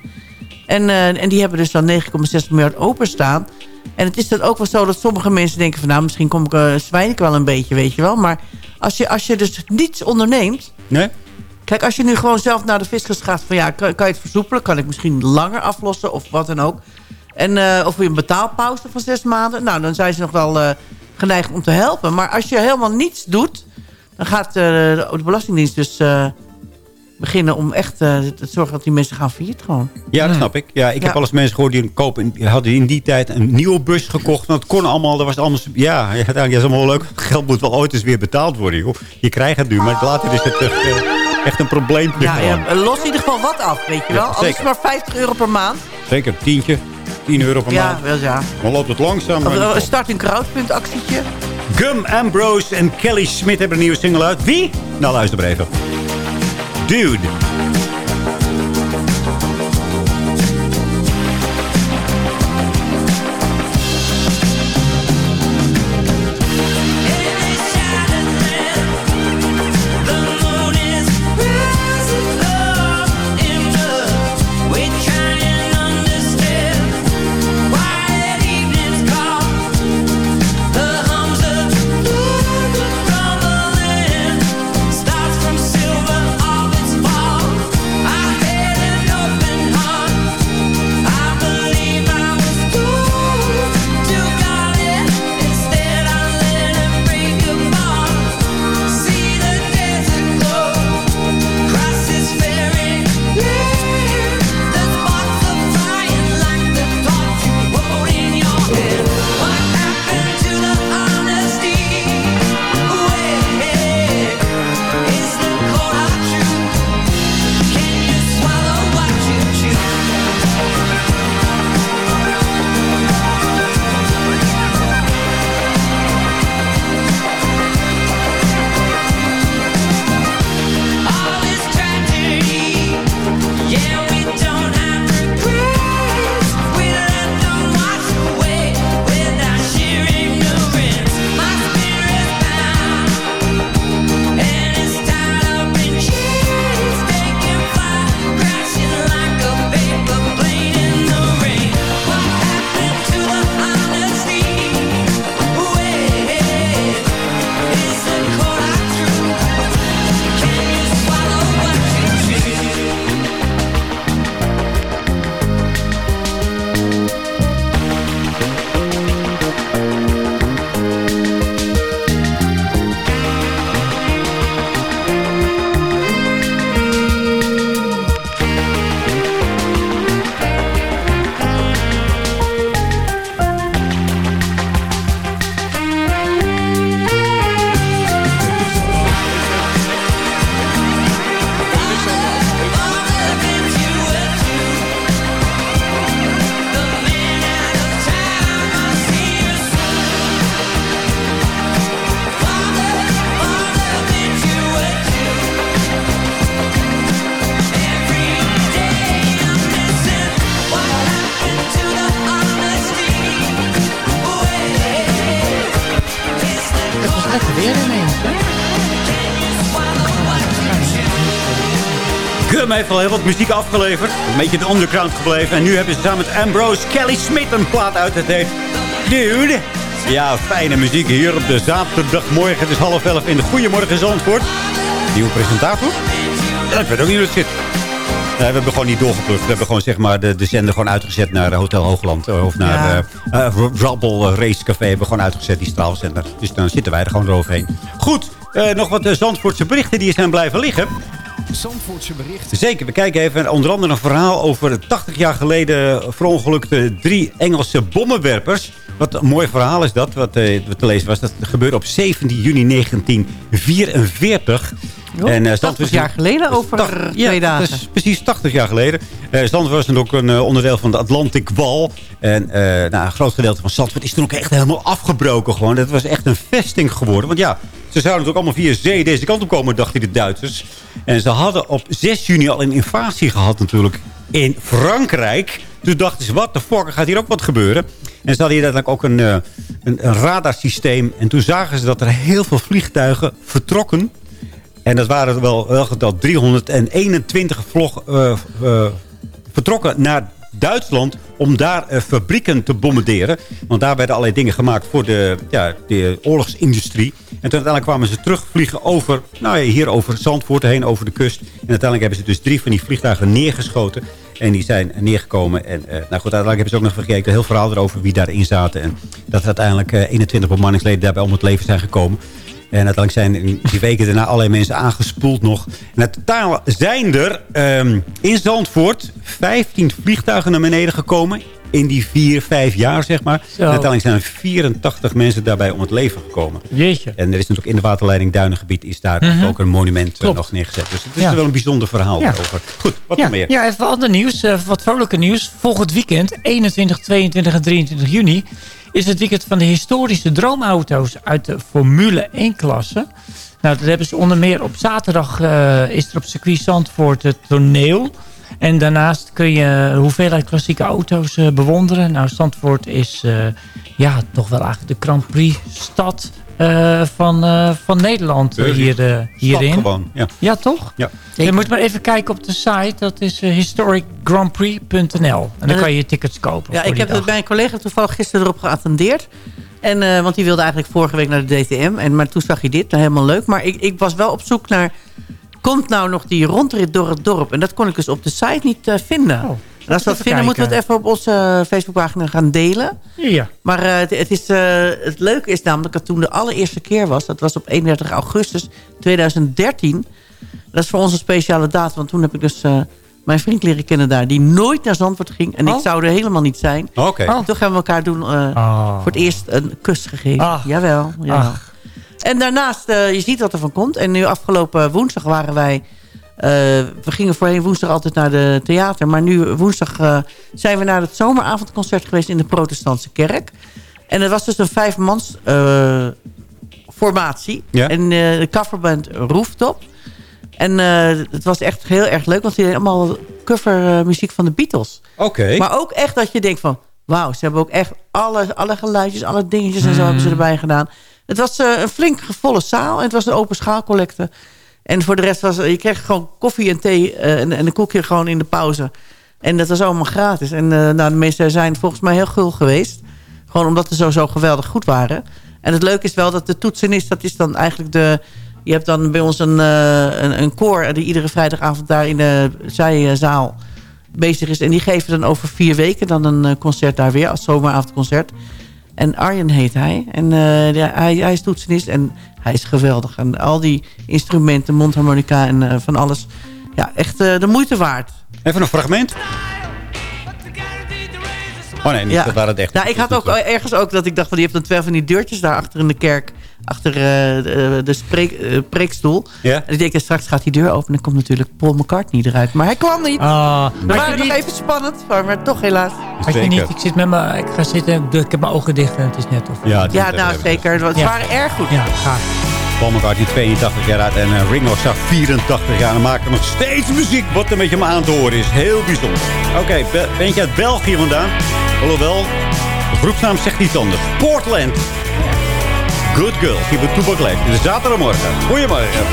En, eh, en die hebben dus dan 9,6 miljard openstaan. En het is dan ook wel zo dat sommige mensen denken van... nou, misschien kom ik, eh zwijn ik wel een beetje, weet je wel. Maar als je, als je dus niets onderneemt... Nee? Kijk, als je nu gewoon zelf naar de fiscus gaat... van ja, kan, kan je het versoepelen? Kan ik misschien langer aflossen of wat dan ook? En, eh, of wil je een betaalpauze van zes maanden? Nou, dan zijn ze nog wel eh, geneigd om te helpen. Maar als je helemaal niets doet... dan gaat eh, de, de Belastingdienst dus eh, beginnen om echt eh, te zorgen dat die mensen gaan failliet gewoon. Ja, dat snap ik. Ja, ik Ja. heb wel eens mensen gehoord die, een kopen, die hadden in die tijd een nieuwe bus gekocht. Want het kon allemaal, dat was allemaal... Ja, uiteindelijk is allemaal leuk. Het geld moet wel ooit eens weer betaald worden. Joh. Je krijgt het nu, maar later is het eh, echt een probleem. Ja, ja, los in ieder geval wat af, weet je Ja, wel. Al is het zeker. maar 50 euro per maand. Zeker, tientje. 10 euro per Ja, maand. wel ja. Dan loopt het langzaam. Maar- eh, start een crowdpunt actietje. Gum Ambrose en Kelly Smith hebben een nieuwe single uit. Wie? Nou, luister maar even. Dude. Heeft al heel wat muziek afgeleverd. Een beetje in de underground gebleven. En nu hebben ze samen met Ambrose Kelly Smith een plaat uit. Het heet Dude. Ja, fijne muziek hier op de zaterdagmorgen. Het is half elf in de Goedemorgen Zandvoort. Nieuwe presentator? Ja, ik weet ook niet hoe het zit. Nee, we hebben gewoon niet doorgeplukt. We hebben gewoon zeg maar, de, de zender gewoon uitgezet naar eh, Hotel Hoogland. eh, Of naar Ja. eh Rabbel eh, Race Café. Hebben we gewoon uitgezet, die straalzender. Dus dan zitten wij er gewoon eroverheen. Goed, nog wat Zandvoortse berichten die zijn blijven liggen. Zandvoortse berichten. Zeker, we kijken even onder andere een verhaal over 80 jaar geleden verongelukte drie Engelse bommenwerpers. Wat een mooi verhaal is dat, wat, eh, te lezen was. Dat gebeurde op 17 juni 1944. Oh, en, eh, 80 Zandvoort is- jaar geleden over twee ja, dagen. dat is precies 80 jaar geleden. Eh Zandvoort was dan ook een onderdeel van de Atlantic Wall. En eh, nou, een groot gedeelte van Zandvoort is toen ook echt helemaal afgebroken. Gewoon. Dat was echt een vesting geworden. Want ja, ze zouden ook allemaal via zee deze kant op komen, dachten de Duitsers. En ze hadden op 6 juni al een invasie gehad natuurlijk in Frankrijk. Dus dachten ze, wat de fuck, gaat hier ook wat gebeuren. En ze hadden hier ook een, eh, een, een radarsysteem. En toen zagen ze dat er heel veel vliegtuigen vertrokken en dat waren wel, wel geteld 321 vlog, eh, eh, vertrokken naar Duitsland om daar eh, fabrieken te bombarderen. Want daar werden allerlei dingen gemaakt voor de, ja, de oorlogsindustrie. En toen uiteindelijk kwamen ze terugvliegen over, nou ja, hier over Zandvoort heen, over de kust. En uiteindelijk hebben ze dus drie van die vliegtuigen neergeschoten. En die zijn neergekomen. En eh, nou goed, uiteindelijk hebben ze ook nog gekeken. Heel verhaal erover wie daarin zaten. En dat uiteindelijk eh, 21 bemanningsleden daarbij om het leven zijn gekomen. En uiteindelijk zijn in die weken daarna allerlei mensen aangespoeld nog. En in totaal zijn er ehm, in Zandvoort 15 vliegtuigen naar beneden gekomen. In die vier, vijf jaar, zeg maar. En uiteindelijk zijn er 84 mensen daarbij om het leven gekomen. Jeetje. En er is natuurlijk in de waterleiding Duinengebied is daar Mhm. ook een monument eh, Klopt. nog neergezet. Dus het is Ja. wel een bijzonder verhaal Ja. over. Goed, wat ja, meer? Ja, even ander nieuws. eh, wat vrolijke nieuws. Volgend weekend, 21, 22 en 23 juni... is het weekend van de historische droomauto's uit de Formule 1-klasse. Nou, dat hebben ze onder meer op zaterdag... eh, is er op circuit Zandvoort het toneel... En daarnaast kun je hoeveelheid klassieke auto's eh, bewonderen. Nou, Zandvoort is eh, ja, toch wel eigenlijk de Grand Prix stad eh, van, eh, van Nederland Dus hier, hierin. gewoon, ja. toch? Ja. Je moet maar even kijken op de site. Dat is historicgrandprix.nl. En dan kan je je tickets kopen. Ja, voor ik die heb het dag. bij een collega toevallig gisteren erop geattendeerd. En, eh, want die wilde eigenlijk vorige week naar de DTM. En, maar toen zag je dit, nou, helemaal leuk. Maar ik, ik was wel op zoek naar... Komt nou nog die rondrit door het dorp? En dat kon ik dus op de site niet eh, vinden. Oh, en als we dat vinden, moeten we het even op onze eh, Facebookpagina gaan delen. Ja. Maar eh, het, het, is, eh, het leuke is namelijk dat toen de allereerste keer was... dat was op 31 augustus 2013. Dat is voor ons een speciale datum. Want toen heb ik dus mijn vriend leren kennen daar... die nooit naar Zandvoort ging. En Oh. ik zou er helemaal niet zijn. Oké. En Toch hebben we elkaar doen, Oh. voor het eerst een kus gegeven. Ach. Jawel. jawel. Ach. En daarnaast, je ziet wat er van komt. En nu afgelopen woensdag waren wij... eh, we gingen voorheen woensdag altijd naar de theater. Maar nu woensdag eh, zijn we naar het zomeravondconcert geweest... in de protestantse kerk. En het was dus een vijfmans eh formatie. Ja. En de coverband Rooftop. En eh, het was echt heel erg leuk. Want die deden allemaal covermuziek van de Beatles. Oké. Maar ook echt dat je denkt van... Wauw, ze hebben ook echt alle, alle geluidjes, alle dingetjes en zo hebben ze erbij gedaan. Het was een flink volle zaal en het was een open schaalcollecte. En voor de rest was je kreeg gewoon koffie en thee eh, en, en een koekje gewoon in de pauze. En dat was allemaal gratis. En eh, nou, de mensen zijn volgens mij heel gul geweest. Gewoon omdat ze zo, zo geweldig goed waren. En het leuke is wel dat de toetsenist, dat is dan eigenlijk de... Je hebt dan bij ons een, eh, een, een koor die iedere vrijdagavond daar in de zijzaal bezig is. En die geven dan over vier weken dan een concert daar weer als zomeravondconcert. En Arjen heet hij. En eh, ja, hij, hij is toetsenist en hij is geweldig. En al die instrumenten, mondharmonica en eh, van alles. Ja, echt eh, de moeite waard. Even een fragment. Oh nee, niet, Ja. dat waren het echt. Nou, ik had ook ergens ook dat ik dacht van... je hebt dan twee van die deurtjes daar achter in de kerk. Achter eh, de, de spreek, eh, preekstoel. Ja. En ik denk, straks gaat die deur open. En dan komt natuurlijk Paul McCartney eruit. Maar hij kwam niet. Ah, waren je nog niet- even spannend. Maar, maar toch helaas. had je niet, ik zit met mijn, ik ga zitten, ik heb mijn ogen dicht en het is net of. Ja, Ja, nou zeker. Ze Ja. waren erg goed. Ja, gaaf. Paul McCartney 82 jaar uit en eh, Ringo Starr 84 jaar. En maken nog steeds muziek wat een beetje om aan te horen is. Heel bijzonder. Oké, ben je uit België vandaan? Alhoewel, de groepsnaam zegt iets anders. Portland. Good bij Toepak Leeft. In de zaterdagmorgen. Goedemorgen.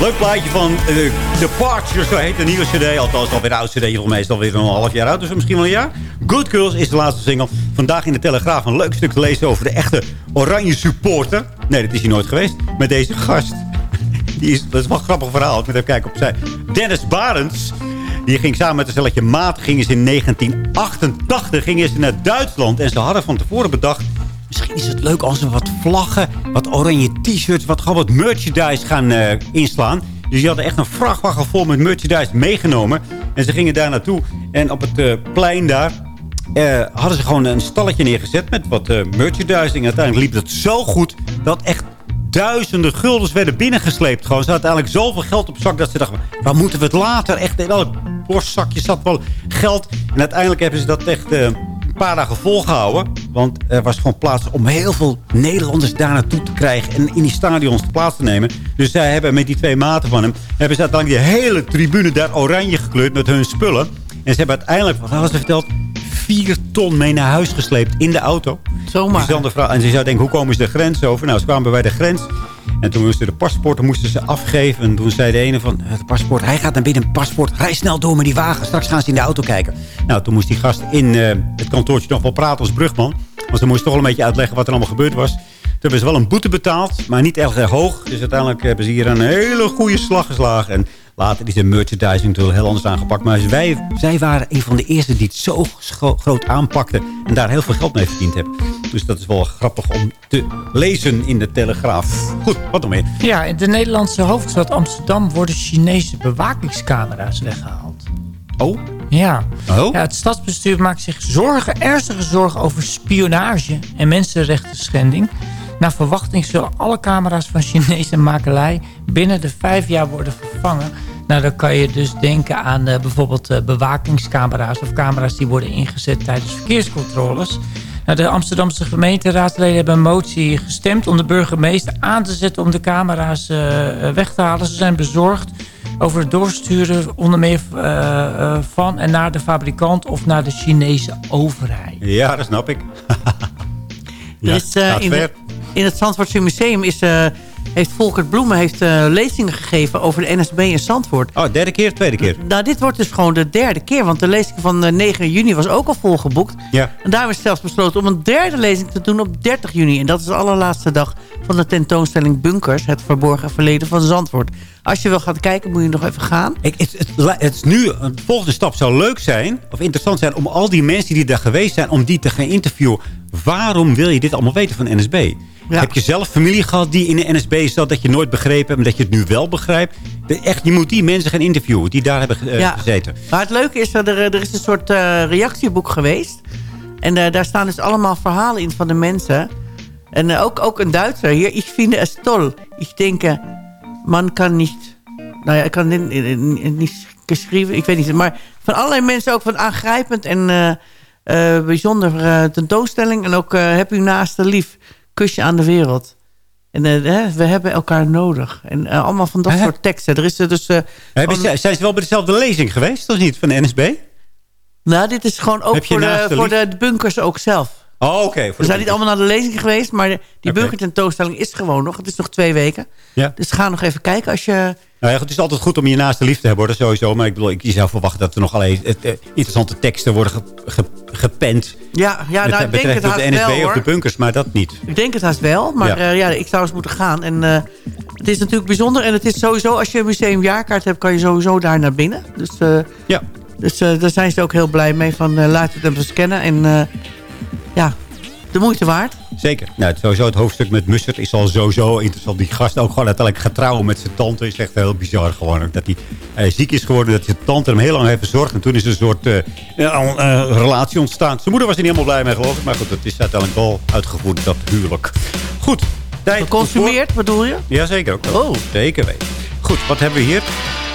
Leuk plaatje van uh, Departure, zo heet de nieuwe cd. Althans, alweer een oud cd, volgens mij is alweer een half jaar oud. Dus misschien wel een jaar. Good Girls is de laatste single. Vandaag in de Telegraaf een leuk stuk te lezen over de echte oranje supporter. Nee, dat is hij nooit geweest. Met deze gast. <laughs> Die is, dat is wel een grappig verhaal. Ik moet even kijken op zij. Dennis Barends. Die ging samen met een stelletje maat. Gingen ze in 1988 gingen ze naar Duitsland. En ze hadden van tevoren bedacht... Misschien is het leuk als we wat vlaggen, wat oranje t-shirts, wat, gewoon wat merchandise gaan eh, inslaan. Dus die hadden echt een vrachtwagen vol met merchandise meegenomen. En ze gingen daar naartoe. En op het eh, plein daar eh, hadden ze gewoon een stalletje neergezet met wat eh merchandising. Uiteindelijk liep het zo goed dat echt duizenden guldens werden binnengesleept. Gewoon. Ze hadden eigenlijk zoveel geld op zak dat ze dachten... waar moeten we het later? Echt in elk borstzakje zat wel geld. En uiteindelijk hebben ze dat echt... een paar dagen volgehouden. Want er was gewoon plaats om heel veel Nederlanders daar naartoe te krijgen. En in die stadions plaats te nemen. Dus zij hebben met die twee maten van hem... hebben ze uiteindelijk die hele tribune daar oranje gekleurd met hun spullen. En ze hebben uiteindelijk, wat hadden ze verteld... vier ton mee naar huis gesleept in de auto. Zomaar. Dus en ze zou denken, hoe komen ze de grens over? Nou, ze kwamen bij de grens. En toen moesten de paspoorten moesten ze afgeven. En toen zei de ene van, het paspoort, hij gaat naar binnen, paspoort. Rij snel door met die wagen. Straks gaan ze in de auto kijken. Nou, toen moest die gast in eh, het kantoortje nog wel praten als brugman. Want ze moest toch een beetje uitleggen wat er allemaal gebeurd was. Toen hebben ze wel een boete betaald, maar niet erg erg hoog. Dus uiteindelijk hebben ze hier een hele goede slag geslagen. En later is de merchandising natuurlijk heel anders aangepakt. Maar wij, zij waren een van de eerste die het zo groot aanpakten. En daar heel veel geld mee verdiend hebben. Dus dat is wel grappig om te lezen in de Telegraaf. Goed, wat nog meer? Ja, in de Nederlandse hoofdstad Amsterdam worden Chinese bewakingscamera's weggehaald. Oh? Ja. Oh? ja. Het stadsbestuur maakt zich zorgen, ernstige zorgen over spionage en mensenrechten schending. Naar verwachting zullen alle camera's van Chinese makelij binnen de vijf jaar worden vervangen. Nou, dan kan je dus denken aan eh, bijvoorbeeld eh, bewakingscamera's of camera's die worden ingezet tijdens verkeerscontroles. Nou, de Amsterdamse gemeenteraadsleden hebben een motie gestemd om de burgemeester aan te zetten om de camera's eh, weg te halen. Ze zijn bezorgd over het doorsturen onder meer eh, eh, van en naar de fabrikant of naar de Chinese overheid. Ja, dat snap ik. <laughs> Is, eh, gaat in, de- in het Zandvoortse museum is eh, heeft Volkert Bloemen heeft, eh, lezingen gegeven over de NSB in Zandvoort. Oh, derde keer, tweede keer? Nou, dit wordt dus gewoon de derde keer. Want de lezing van eh, 9 juni was ook al volgeboekt. Ja. En daarom is zelfs besloten om een derde lezing te doen op 30 juni. En dat is de allerlaatste dag van de tentoonstelling Bunkers. Het verborgen verleden van Zandvoort. Als je wil gaan kijken, moet je nog even gaan. Ik, het, het, is nu, een volgende stap zou leuk zijn, of interessant zijn... om al die mensen die daar geweest zijn, om die te gaan interviewen. Waarom wil je dit allemaal weten van de Heb je zelf familie gehad die in de NSB zat... dat je nooit begrepen hebt, maar dat je het nu wel begrijpt? De- echt, je moet die mensen gaan interviewen die daar hebben eh, Ja. gezeten. Maar het leuke is dat er, er is een soort eh, reactieboek geweest. En eh, daar staan dus allemaal verhalen in van de mensen. En eh, ook, ook een Duitser hier. Ik vind het toll. Ik denk, eh, man kan niet... Nou ja, ik kan eh, eh, niet geschreven. Ik weet niet. Maar van allerlei mensen ook van aangrijpend en eh, eh, bijzonder eh, tentoonstelling. En ook eh, heb u naaste lief. Kusje aan de wereld. En eh, we hebben elkaar nodig. En eh, allemaal van dat soort teksten. Er is er dus... eh, Hebben van- ze- zijn ze wel bij dezelfde lezing geweest, of niet, van de NSB? Nou, dit is gewoon ook Heb voor, de, voor de bunkers ook zelf. Oh, oké. We zijn niet allemaal naar de lezing geweest, maar de- die Oké. bunkertentoonstelling is gewoon nog. Het is nog twee weken. Ja. Dus ga nog even kijken als je... Nou ja, het is altijd goed om je naaste lief te hebben, hoor, dat sowieso. Maar ik bedoel, ik je zou verwachten dat er nog alleen eh, eh, interessante teksten worden ge, ge- gepend. Ja, ja nou, ik denk het haast de NSB wel, of de bunkers, maar dat niet. Ik denk het haast wel, maar Ja. ja, ja ik zou eens moeten gaan. En eh, het is natuurlijk bijzonder. En het is sowieso, als je een museumjaarkaart hebt, kan je sowieso daar naar binnen. Dus, eh, ja. dus eh, daar zijn ze ook heel blij mee van laten we het even scannen. En eh, ja, de moeite waard. Zeker. Nou, het, sowieso het hoofdstuk met Mussert is al sowieso interessant. Die gast ook gewoon uiteindelijk gaat trouwen met zijn tante. Is echt heel bizar gewoon. Dat hij eh, ziek is geworden. Dat zijn tante hem heel lang heeft verzorgd. En toen is er een soort eh, eh, relatie ontstaan. Zijn moeder was er niet helemaal blij mee geloof ik. Maar goed, het is uiteindelijk wel uitgevoerd dat huwelijk. Goed. Tijd Geconsumeerd, bedoel je? Jazeker ook. Oh. Zeker weten. Goed, wat hebben we hier?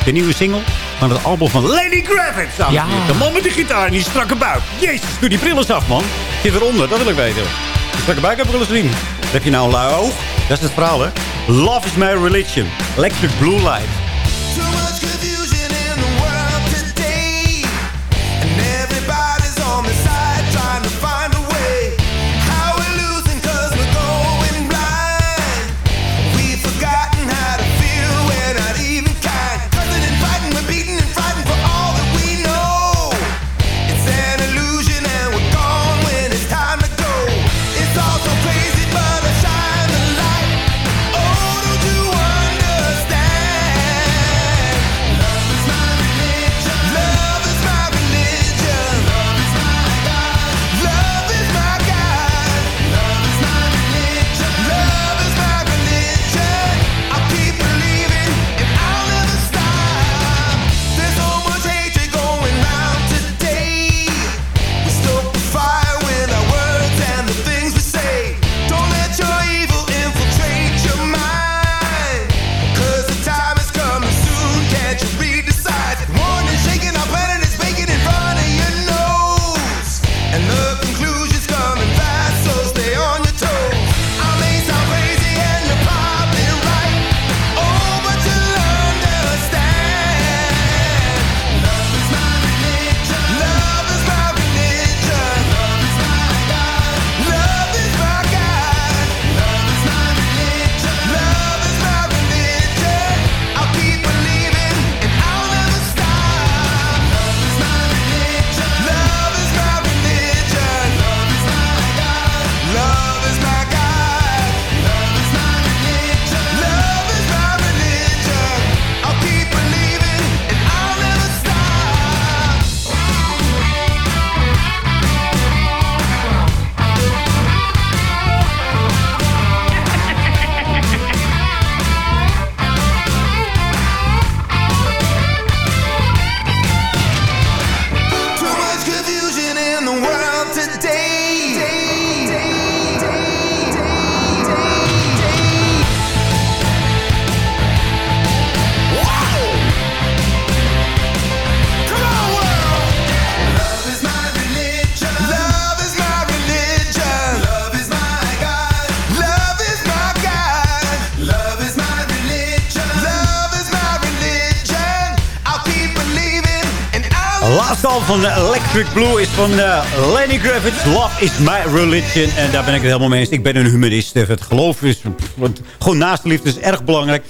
De nieuwe single van het album van Lady Kravitz. dames en Ja. De man met de gitaar en die strakke buik. Jezus, doe die bril eens af, man. Zit eronder, dat wil ik weten. Die strakke buik heb ik wel eens gezien. Heb je nou een lui oog? Dat is het verhaal, hè? Love is my religion. Electric Blue Light. Van Electric Blue is van eh, Lenny Kravitz. Love is my religion. En daar ben ik het helemaal mee eens. Ik ben een humanist. Het geloof is... pff, want gewoon naast de liefde is erg belangrijk.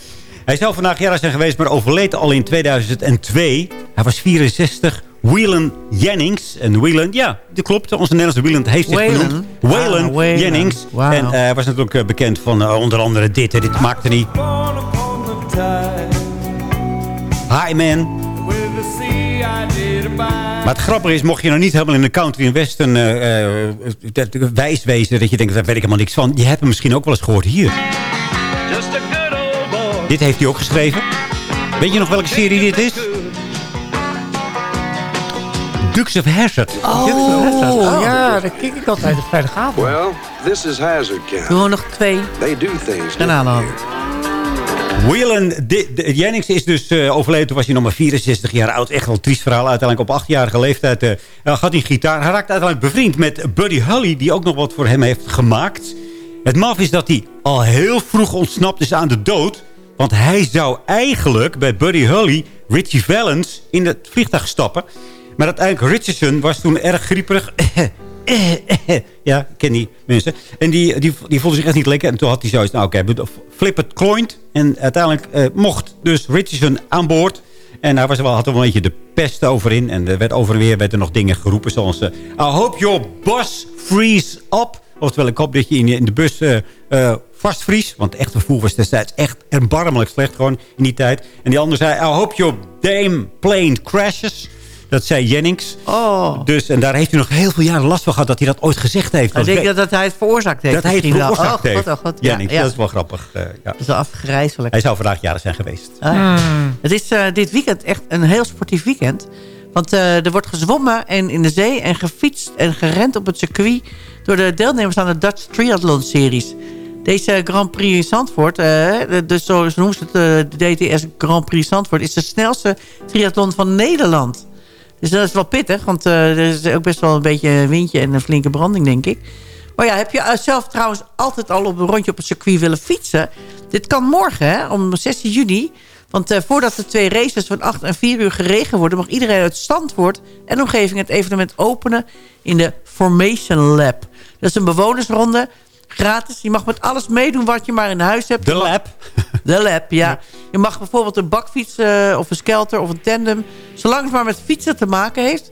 Hij zou vandaag jaren zijn geweest, maar overleed al in 2002. Hij was 64. Whelan Jennings. En Whelan, ja, dat klopt. Onze Nederlandse Whelan heeft zich Whelan? genoemd. Whelan Ah, Whelan. Jennings. En eh, hij was natuurlijk eh, bekend van onder andere dit. En dit maakte hij. Hi man. Maar het grappige is, mocht je nou niet helemaal in de country en western eh, eh, dat- wijs wezen... dat je denkt, daar weet ik helemaal niks van. Je hebt hem misschien ook wel eens gehoord hier. Dit heeft hij ook geschreven. Weet je nog welke serie dit is? Dukes of Hazzard. Oh, ja, dat kijk ik altijd op vrijdagavond. Well, this is Hazard Camp. We nog twee They do things. Di- Di- Jennings is dus eh, overleden. Toen was hij nog maar 64 jaar oud. Echt wel een triest verhaal. Uiteindelijk op achtjarige leeftijd eh, eh, had hij gitaar. Hij raakte uiteindelijk bevriend met Buddy Holly. Die ook nog wat voor hem heeft gemaakt. Het maf is dat hij al heel vroeg ontsnapt is aan de dood. Want hij zou eigenlijk bij Buddy Holly Richie Valens in het vliegtuig stappen. Maar uiteindelijk Richardson was toen erg grieperig. <laughs> ja, ken die mensen. En die, die, die voelde zich echt niet lekker. En toen had hij zoiets, nou oké, flip het kloint. En uiteindelijk eh, mocht dus Richardson aan boord. En hij was wel, had er wel een beetje de pest over in. En er werd over en weer werden er nog dingen geroepen. Zoals, eh, I hope your bus freeze up. Oftewel, ik hoop dat je in, in de bus eh, vastvries. Want echt vervoer was destijds echt erbarmelijk slecht gewoon in die tijd. En die ander zei, I hope your damn plane crashes. Dat zei Jennings. Oh. Dus, en daar heeft hij nog heel veel jaren last van gehad dat hij dat ooit gezegd heeft. Ik denk dat, dat hij het veroorzaakt heeft. dat hij het veroorzaakt oh, heeft. God, oh, God. Jennings, ja. dat is wel grappig. eh, ja. Dat is wel afgrijzelijk. Hij zou vandaag jaren zijn geweest. Ah. Het is eh, dit weekend echt een heel sportief weekend. Want eh, er wordt gezwommen en in de zee en gefietst en gerend op het circuit... door de deelnemers aan de Dutch Triathlon Series. Deze Grand Prix in Zandvoort, eh, de- dus zo noemen ze het, eh, de DTS Grand Prix Zandvoort... is de snelste triathlon van Nederland. Dus dat is wel pittig, want eh, er is ook best wel een beetje windje en een flinke branding, denk ik. Maar ja, heb je eh, zelf trouwens altijd al op een rondje op het circuit willen fietsen? Dit kan morgen, hè, om 16 juni. Want eh, voordat de twee races van 8 en 4 uur geregen worden... mag iedereen uit Zandvoort en omgeving het evenement openen in de Formation Lab. Dat is een bewonersronde, gratis. Je mag met alles meedoen wat je maar in huis hebt. De mag- lab. <laughs> de lab, ja. Je mag bijvoorbeeld een bakfiets eh, of een skelter of een tandem... zolang het maar met fietsen te maken heeft.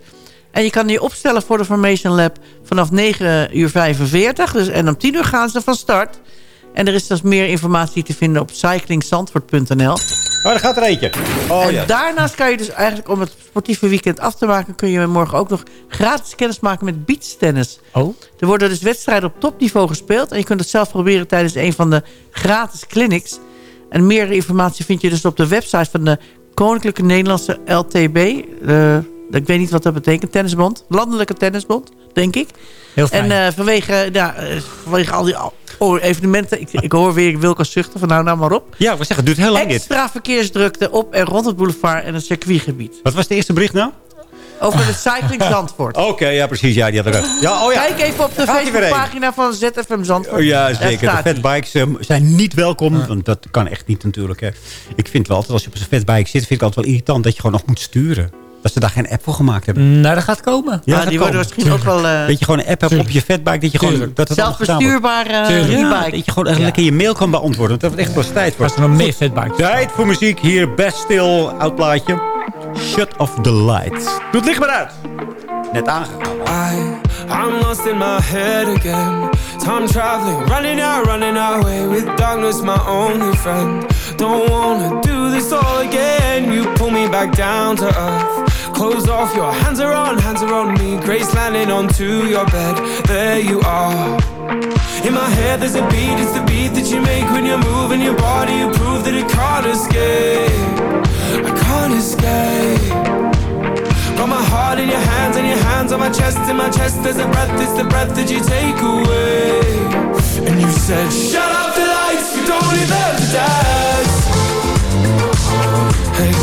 En je kan je opstellen voor de Formation Lab vanaf 9 uur 45. Dus, en om 10 uur gaan ze van start. En er is dus meer informatie te vinden op cyclingzandvoort.nl. Oh, daar gaat er eentje. Oh, en ja. daarnaast kan je dus eigenlijk, om het sportieve weekend af te maken... kun je morgen ook nog gratis kennis maken met beachtennis. Oh. Er worden dus wedstrijden op topniveau gespeeld. En je kunt het zelf proberen tijdens een van de gratis clinics. En meer informatie vind je dus op de website van de Koninklijke Nederlandse LTB. Eh, ik weet niet wat dat betekent. Tennisbond. Landelijke Tennisbond, denk ik. Heel fijn. En eh, vanwege, ja, eh, vanwege al die oh, evenementen... Ik, ik hoor weer Wilco zuchten van nou, nou maar op. Ja, wil zeggen, het duurt heel lang dit. Extra verkeersdrukte op en rond het boulevard en het circuitgebied. Wat was het eerste bericht nou? Over de Cycling Zandvoort. <laughs> Oké, ja precies. Ja, die had ik ook. Ja, oh ja. Kijk even op de. Facebookpagina van ZFM Zandvoort. Oh, ja, zeker. De fatbikes eh, zijn niet welkom. Want dat kan echt niet natuurlijk. Hè. Ik vind wel altijd, als je op zo'n fatbike zit... vind ik altijd wel irritant dat je gewoon nog moet sturen. Dat ze daar geen app voor gemaakt hebben. Nou, dat gaat komen. Ja, Ah, dat die worden misschien ook wel... eh, Dat je gewoon een app hebt op je fatbike. Dat je gewoon... Tuurlijk. Dat het zelfbestuurbare Ja, e-bike. dat je gewoon echt lekker je mail kan beantwoorden. Want dat wordt echt wel tijd voor. Als er nog meer fatbikes Tijd voor muziek. Hier best stil. Oud plaatje. Shut off the lights. Doe het licht maar uit. Net aangegaan. I, I'm lost in my head again. Time traveling, running out, running away with darkness, my only friend. Don't wanna do this all again. You pull me back down to earth. Close off, your hands are on, hands are on me. Grace landing onto your bed. There you are. In my head, there's a beat, it's the beat that you make when you're moving your body. You prove that it can't escape. I can't escape. Got my heart in your hands and your hands on my chest. In my chest, there's a breath, it's the breath that you take away. And you said, Shut up the lights, we don't deserve to dance. Hey.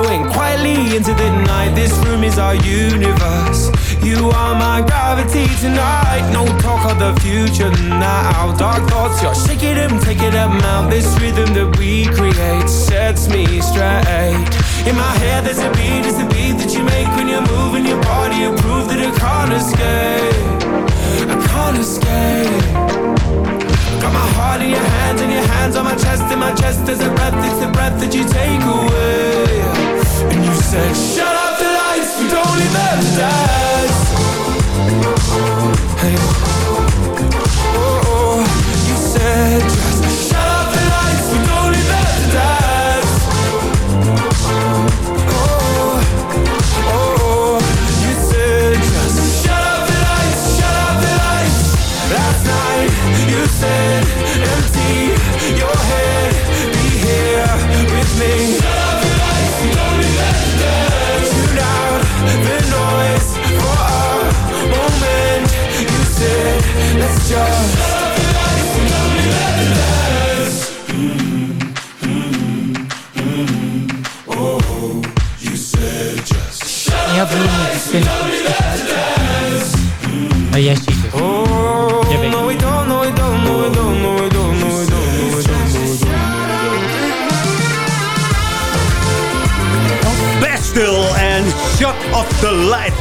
into the night. This room is our universe. You are my gravity tonight. No talk of the future now. Our dark thoughts, you're shaking them, taking them out. This rhythm that we create sets me straight. In my head, there's a beat, it's a beat that you make when you're moving your body. You prove that I can't escape. I can't escape. Got my heart in your hands and your hands on my chest In my chest there's a breath, it's the breath that you take away And you said, shut up the lights, we don't need dance Hey, oh, oh, oh, you said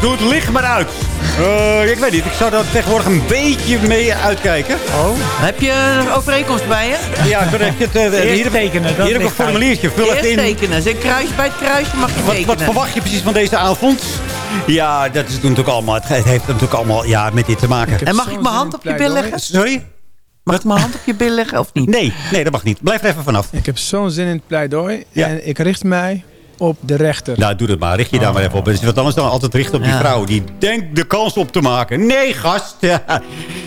Doe het licht maar uit. Eh, ik weet niet, ik zou daar tegenwoordig een beetje mee uitkijken. Oh. Heb je een overeenkomst bij je? Ja, ik heb het, hier, tekenen, dat hier heb ik een formuliertje. Vul Eerst het in. tekenen. Zet kruis bij het kruisje mag je Wat, tekenen. wat verwacht je precies van deze avond? Ja, dat is natuurlijk allemaal. Het het heeft natuurlijk allemaal ja, met dit te maken. En mag ik mijn hand op je bil leggen? Sorry? Mag ik mijn hand op je bil leggen of niet? Nee, nee, dat mag niet. Blijf er even vanaf. Ik heb zo'n zin in het pleidooi. Ja. En ik richt mij op de rechter. Nou, doe dat maar. Richt je daar maar even op. Het is wat anders dan altijd richten op die Ja. vrouw. Die denkt de kans op te maken. Nee, gast. Ja.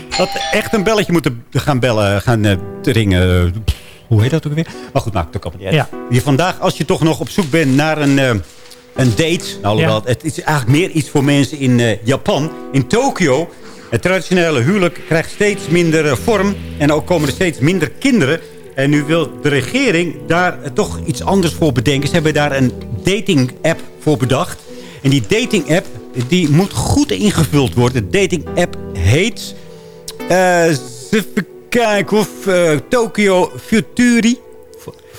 Had echt een belletje moeten gaan bellen. Gaan te ringen. Pff, Hoe heet dat ook weer? Maar goed, maakt het ook allemaal niet uit. Ja. Hier vandaag, als je toch nog op zoek bent naar een, eh, een date. Nou, alhoewel, het is eigenlijk meer iets voor mensen in eh, Japan. In Tokio. Het traditionele huwelijk krijgt steeds minder vorm. En ook komen er steeds minder kinderen. En nu wil de regering daar eh, toch iets anders voor bedenken. Ze hebben daar een dating-app voor bedacht. En die dating-app die moet goed ingevuld worden. De dating-app heet... eh, eens even kijken of... eh, Tokyo Futuri...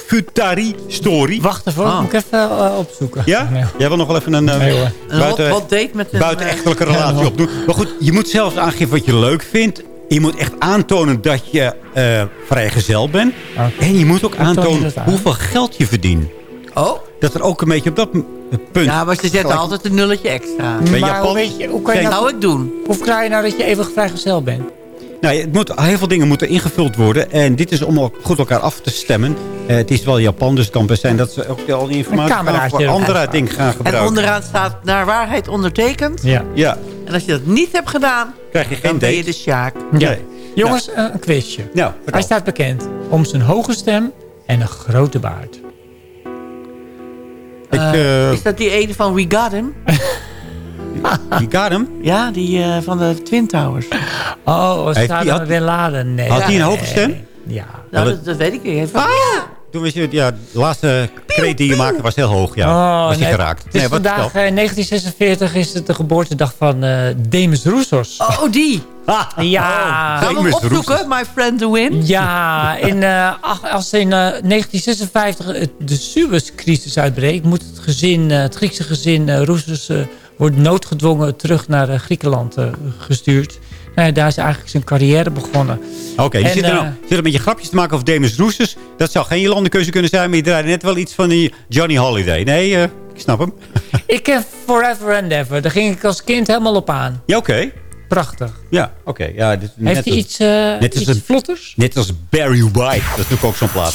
Futari Story. Wacht even, Ah. moet ik even eh, opzoeken. Ja? Nee. Jij wil nog wel even een, eh, Nee. Een buiten, hot date met een... buitenechtelijke eh, relatie opdoen. Maar goed, je moet zelfs aangeven wat je leuk vindt. Je moet echt aantonen dat je eh vrijgezel bent. En je moet ook Hoe aantonen aan? hoeveel geld je verdient. Oh, Dat er ook een beetje op dat punt... ja, maar ze zetten gelijk- altijd een nulletje extra. Bij Maar Japan- hoe, weet je, hoe kan je Dat nou, zou ik doen. hoe verklaar je nou dat je eeuwig vrijgezel bent? Nou, het moet, heel veel dingen moeten ingevuld worden. En dit is om ook goed elkaar af te stemmen. Eh, het is wel Japan, dus het kan best zijn dat ze ook al die informatie gaan cameraatje voor andere dingen gaan En gebruiken. onderaan staat naar waarheid ondertekend. Ja. Ja, En als je dat niet hebt gedaan, krijg je geen dan ben je de Sjaak. ja. Nee. Jongens, eh, een quizje. Nou. Hij staat bekend om zijn hoge stem en een grote baard. Ik, Eh, eh, is dat die ene van We Got Him? <laughs> <laughs> die got hem. Ja, die eh, van de Twin Towers. Oh, er had- Bin Laden? Nee. Had hij een hoge stem? Ja. Nou, dat- dat, weet ik niet. Van, Toen was je, ja, de laatste kreet die je maakte was heel hoog. Ja, Oh, was je nee, geraakt. Het is Nee, wat vandaag, eh, 1946, is het de geboortedag van eh Demis Roussos. Oh, die. Ah, Ja. Gaan we opzoeken, Roussos. My Friend the Wind? Ja, in, eh, ach, als in eh, 1956 het- de Suez-crisis uitbreekt... moet het, gezin, eh, het Griekse gezin uh, Roussos eh, wordt noodgedwongen terug naar eh, Griekenland eh, gestuurd. Nou ja, daar is eigenlijk zijn carrière begonnen. Oké, je En, zit er, eh, nou, zit er een beetje grapjes te maken over Demis Roussos. Dat zou geen landenkeuze kunnen zijn, maar je draaide net wel iets van die Johnny Holiday. Nee, eh, ik snap hem. <laughs> Ik ken Forever and Ever. Daar ging ik als kind helemaal op aan. Ja, oké. Prachtig. Ja, oké. Ja, dit, Heeft hij iets, eh, net als iets vlotters? Net als Barry White. Dat is natuurlijk ook zo'n plaats.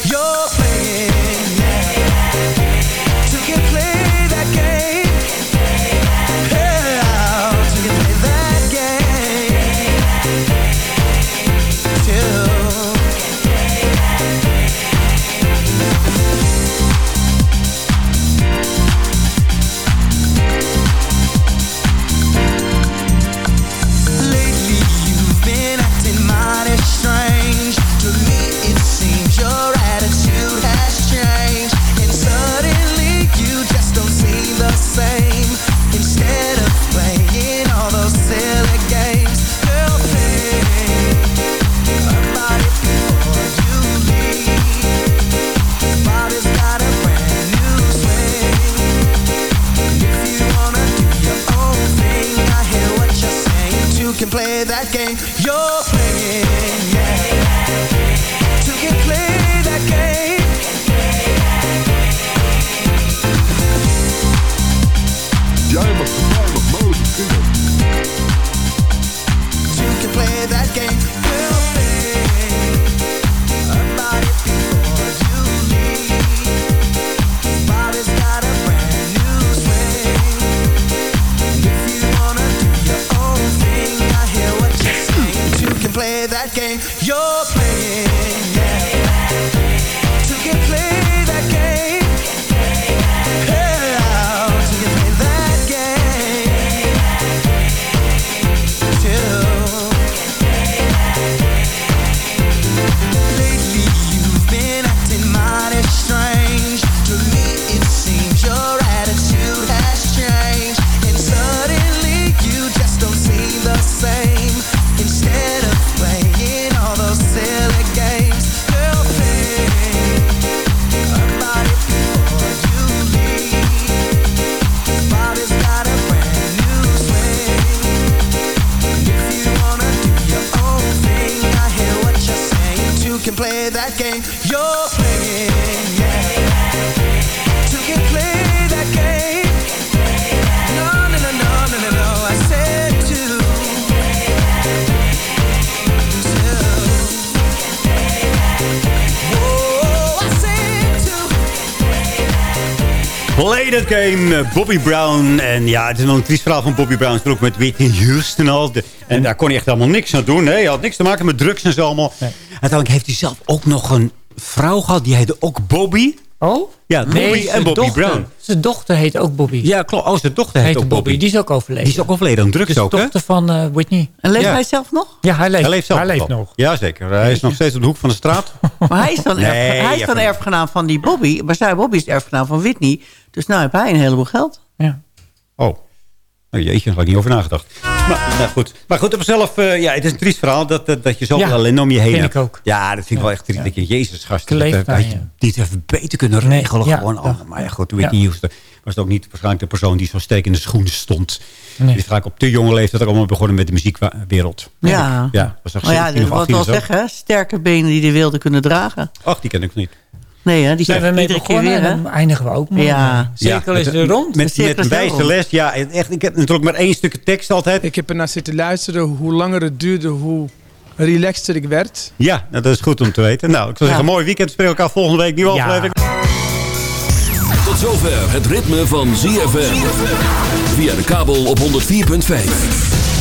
Yeah. Play that game you're playing, yeah. Play that game, eh, Bobby Brown. En ja, het is nog een triest verhaal van Bobby Brown. Ook met Whitney Houston al. De- en daar kon hij echt helemaal niks aan doen. Nee, hij had niks te maken met drugs en zo allemaal. Uiteindelijk heeft hij zelf ook nog een vrouw gehad. Die heette ook Bobby. Oh? Ja, Bobby Nee, en zijn Bobby dochter. Brown. Zijn dochter heet ook Bobby. Ja, klopt. Oh, zijn dochter heet Heet ook Bobby. Bobby. Die is ook overleden. Die is ook overleden aan drugs Dus de ook, hè? dochter van eh, Whitney. En leeft Ja. hij zelf nog? Ja, hij leeft, Hij leeft zelf hij leeft nog. Jazeker. Hij is nog steeds op de hoek van de straat. <laughs> Maar hij is dan, Nee, erf, hij is dan erfgenaam van die Bobby. Maar zij Bobby is erfgenaam van Whitney. Dus nou heb hij een heleboel geld. Oh. Oh jeetje, daar had ik niet over nagedacht. Maar, nou goed. maar goed, op zichzelf, eh, ja, het is een triest verhaal dat, dat, dat je zoveel Ja, ellende om je heen hebt. ik ook. Ja, dat vind ik wel echt triest. Dat je, jezus gast, dat, bij had je niet even beter kunnen regelen. ja, gewoon dat- allemaal. Maar ja, goed, Whitney Houston was het ook niet waarschijnlijk de persoon die zo steek in de schoenen stond. Nee. Die is vaak op te jonge leeftijd allemaal begonnen met de muziekwereld. Ja. Ja, was echt Maar ja, 17 dat wil 18 wel zeggen, sterke benen die de wilde kunnen dragen. Ach, die ken ik niet. Nee, hè? die Zijn we mee iedere keer begonnen weer, en hè? dan eindigen we ook mooi. Ja. Cirkel is met- er rond. Met, met een er wijze les. Ja, echt, ik heb natuurlijk maar één stukje tekst altijd. Ik heb ernaar zitten luisteren. Hoe langer het duurde, hoe relaxter ik werd. Ja, nou, dat is goed om te weten. Nou, ik zou zeggen, mooi weekend. Spreken elkaar volgende week. Nieuwe Ja. aflevering. Tot zover het ritme van ZFM. Via de kabel op 104.5.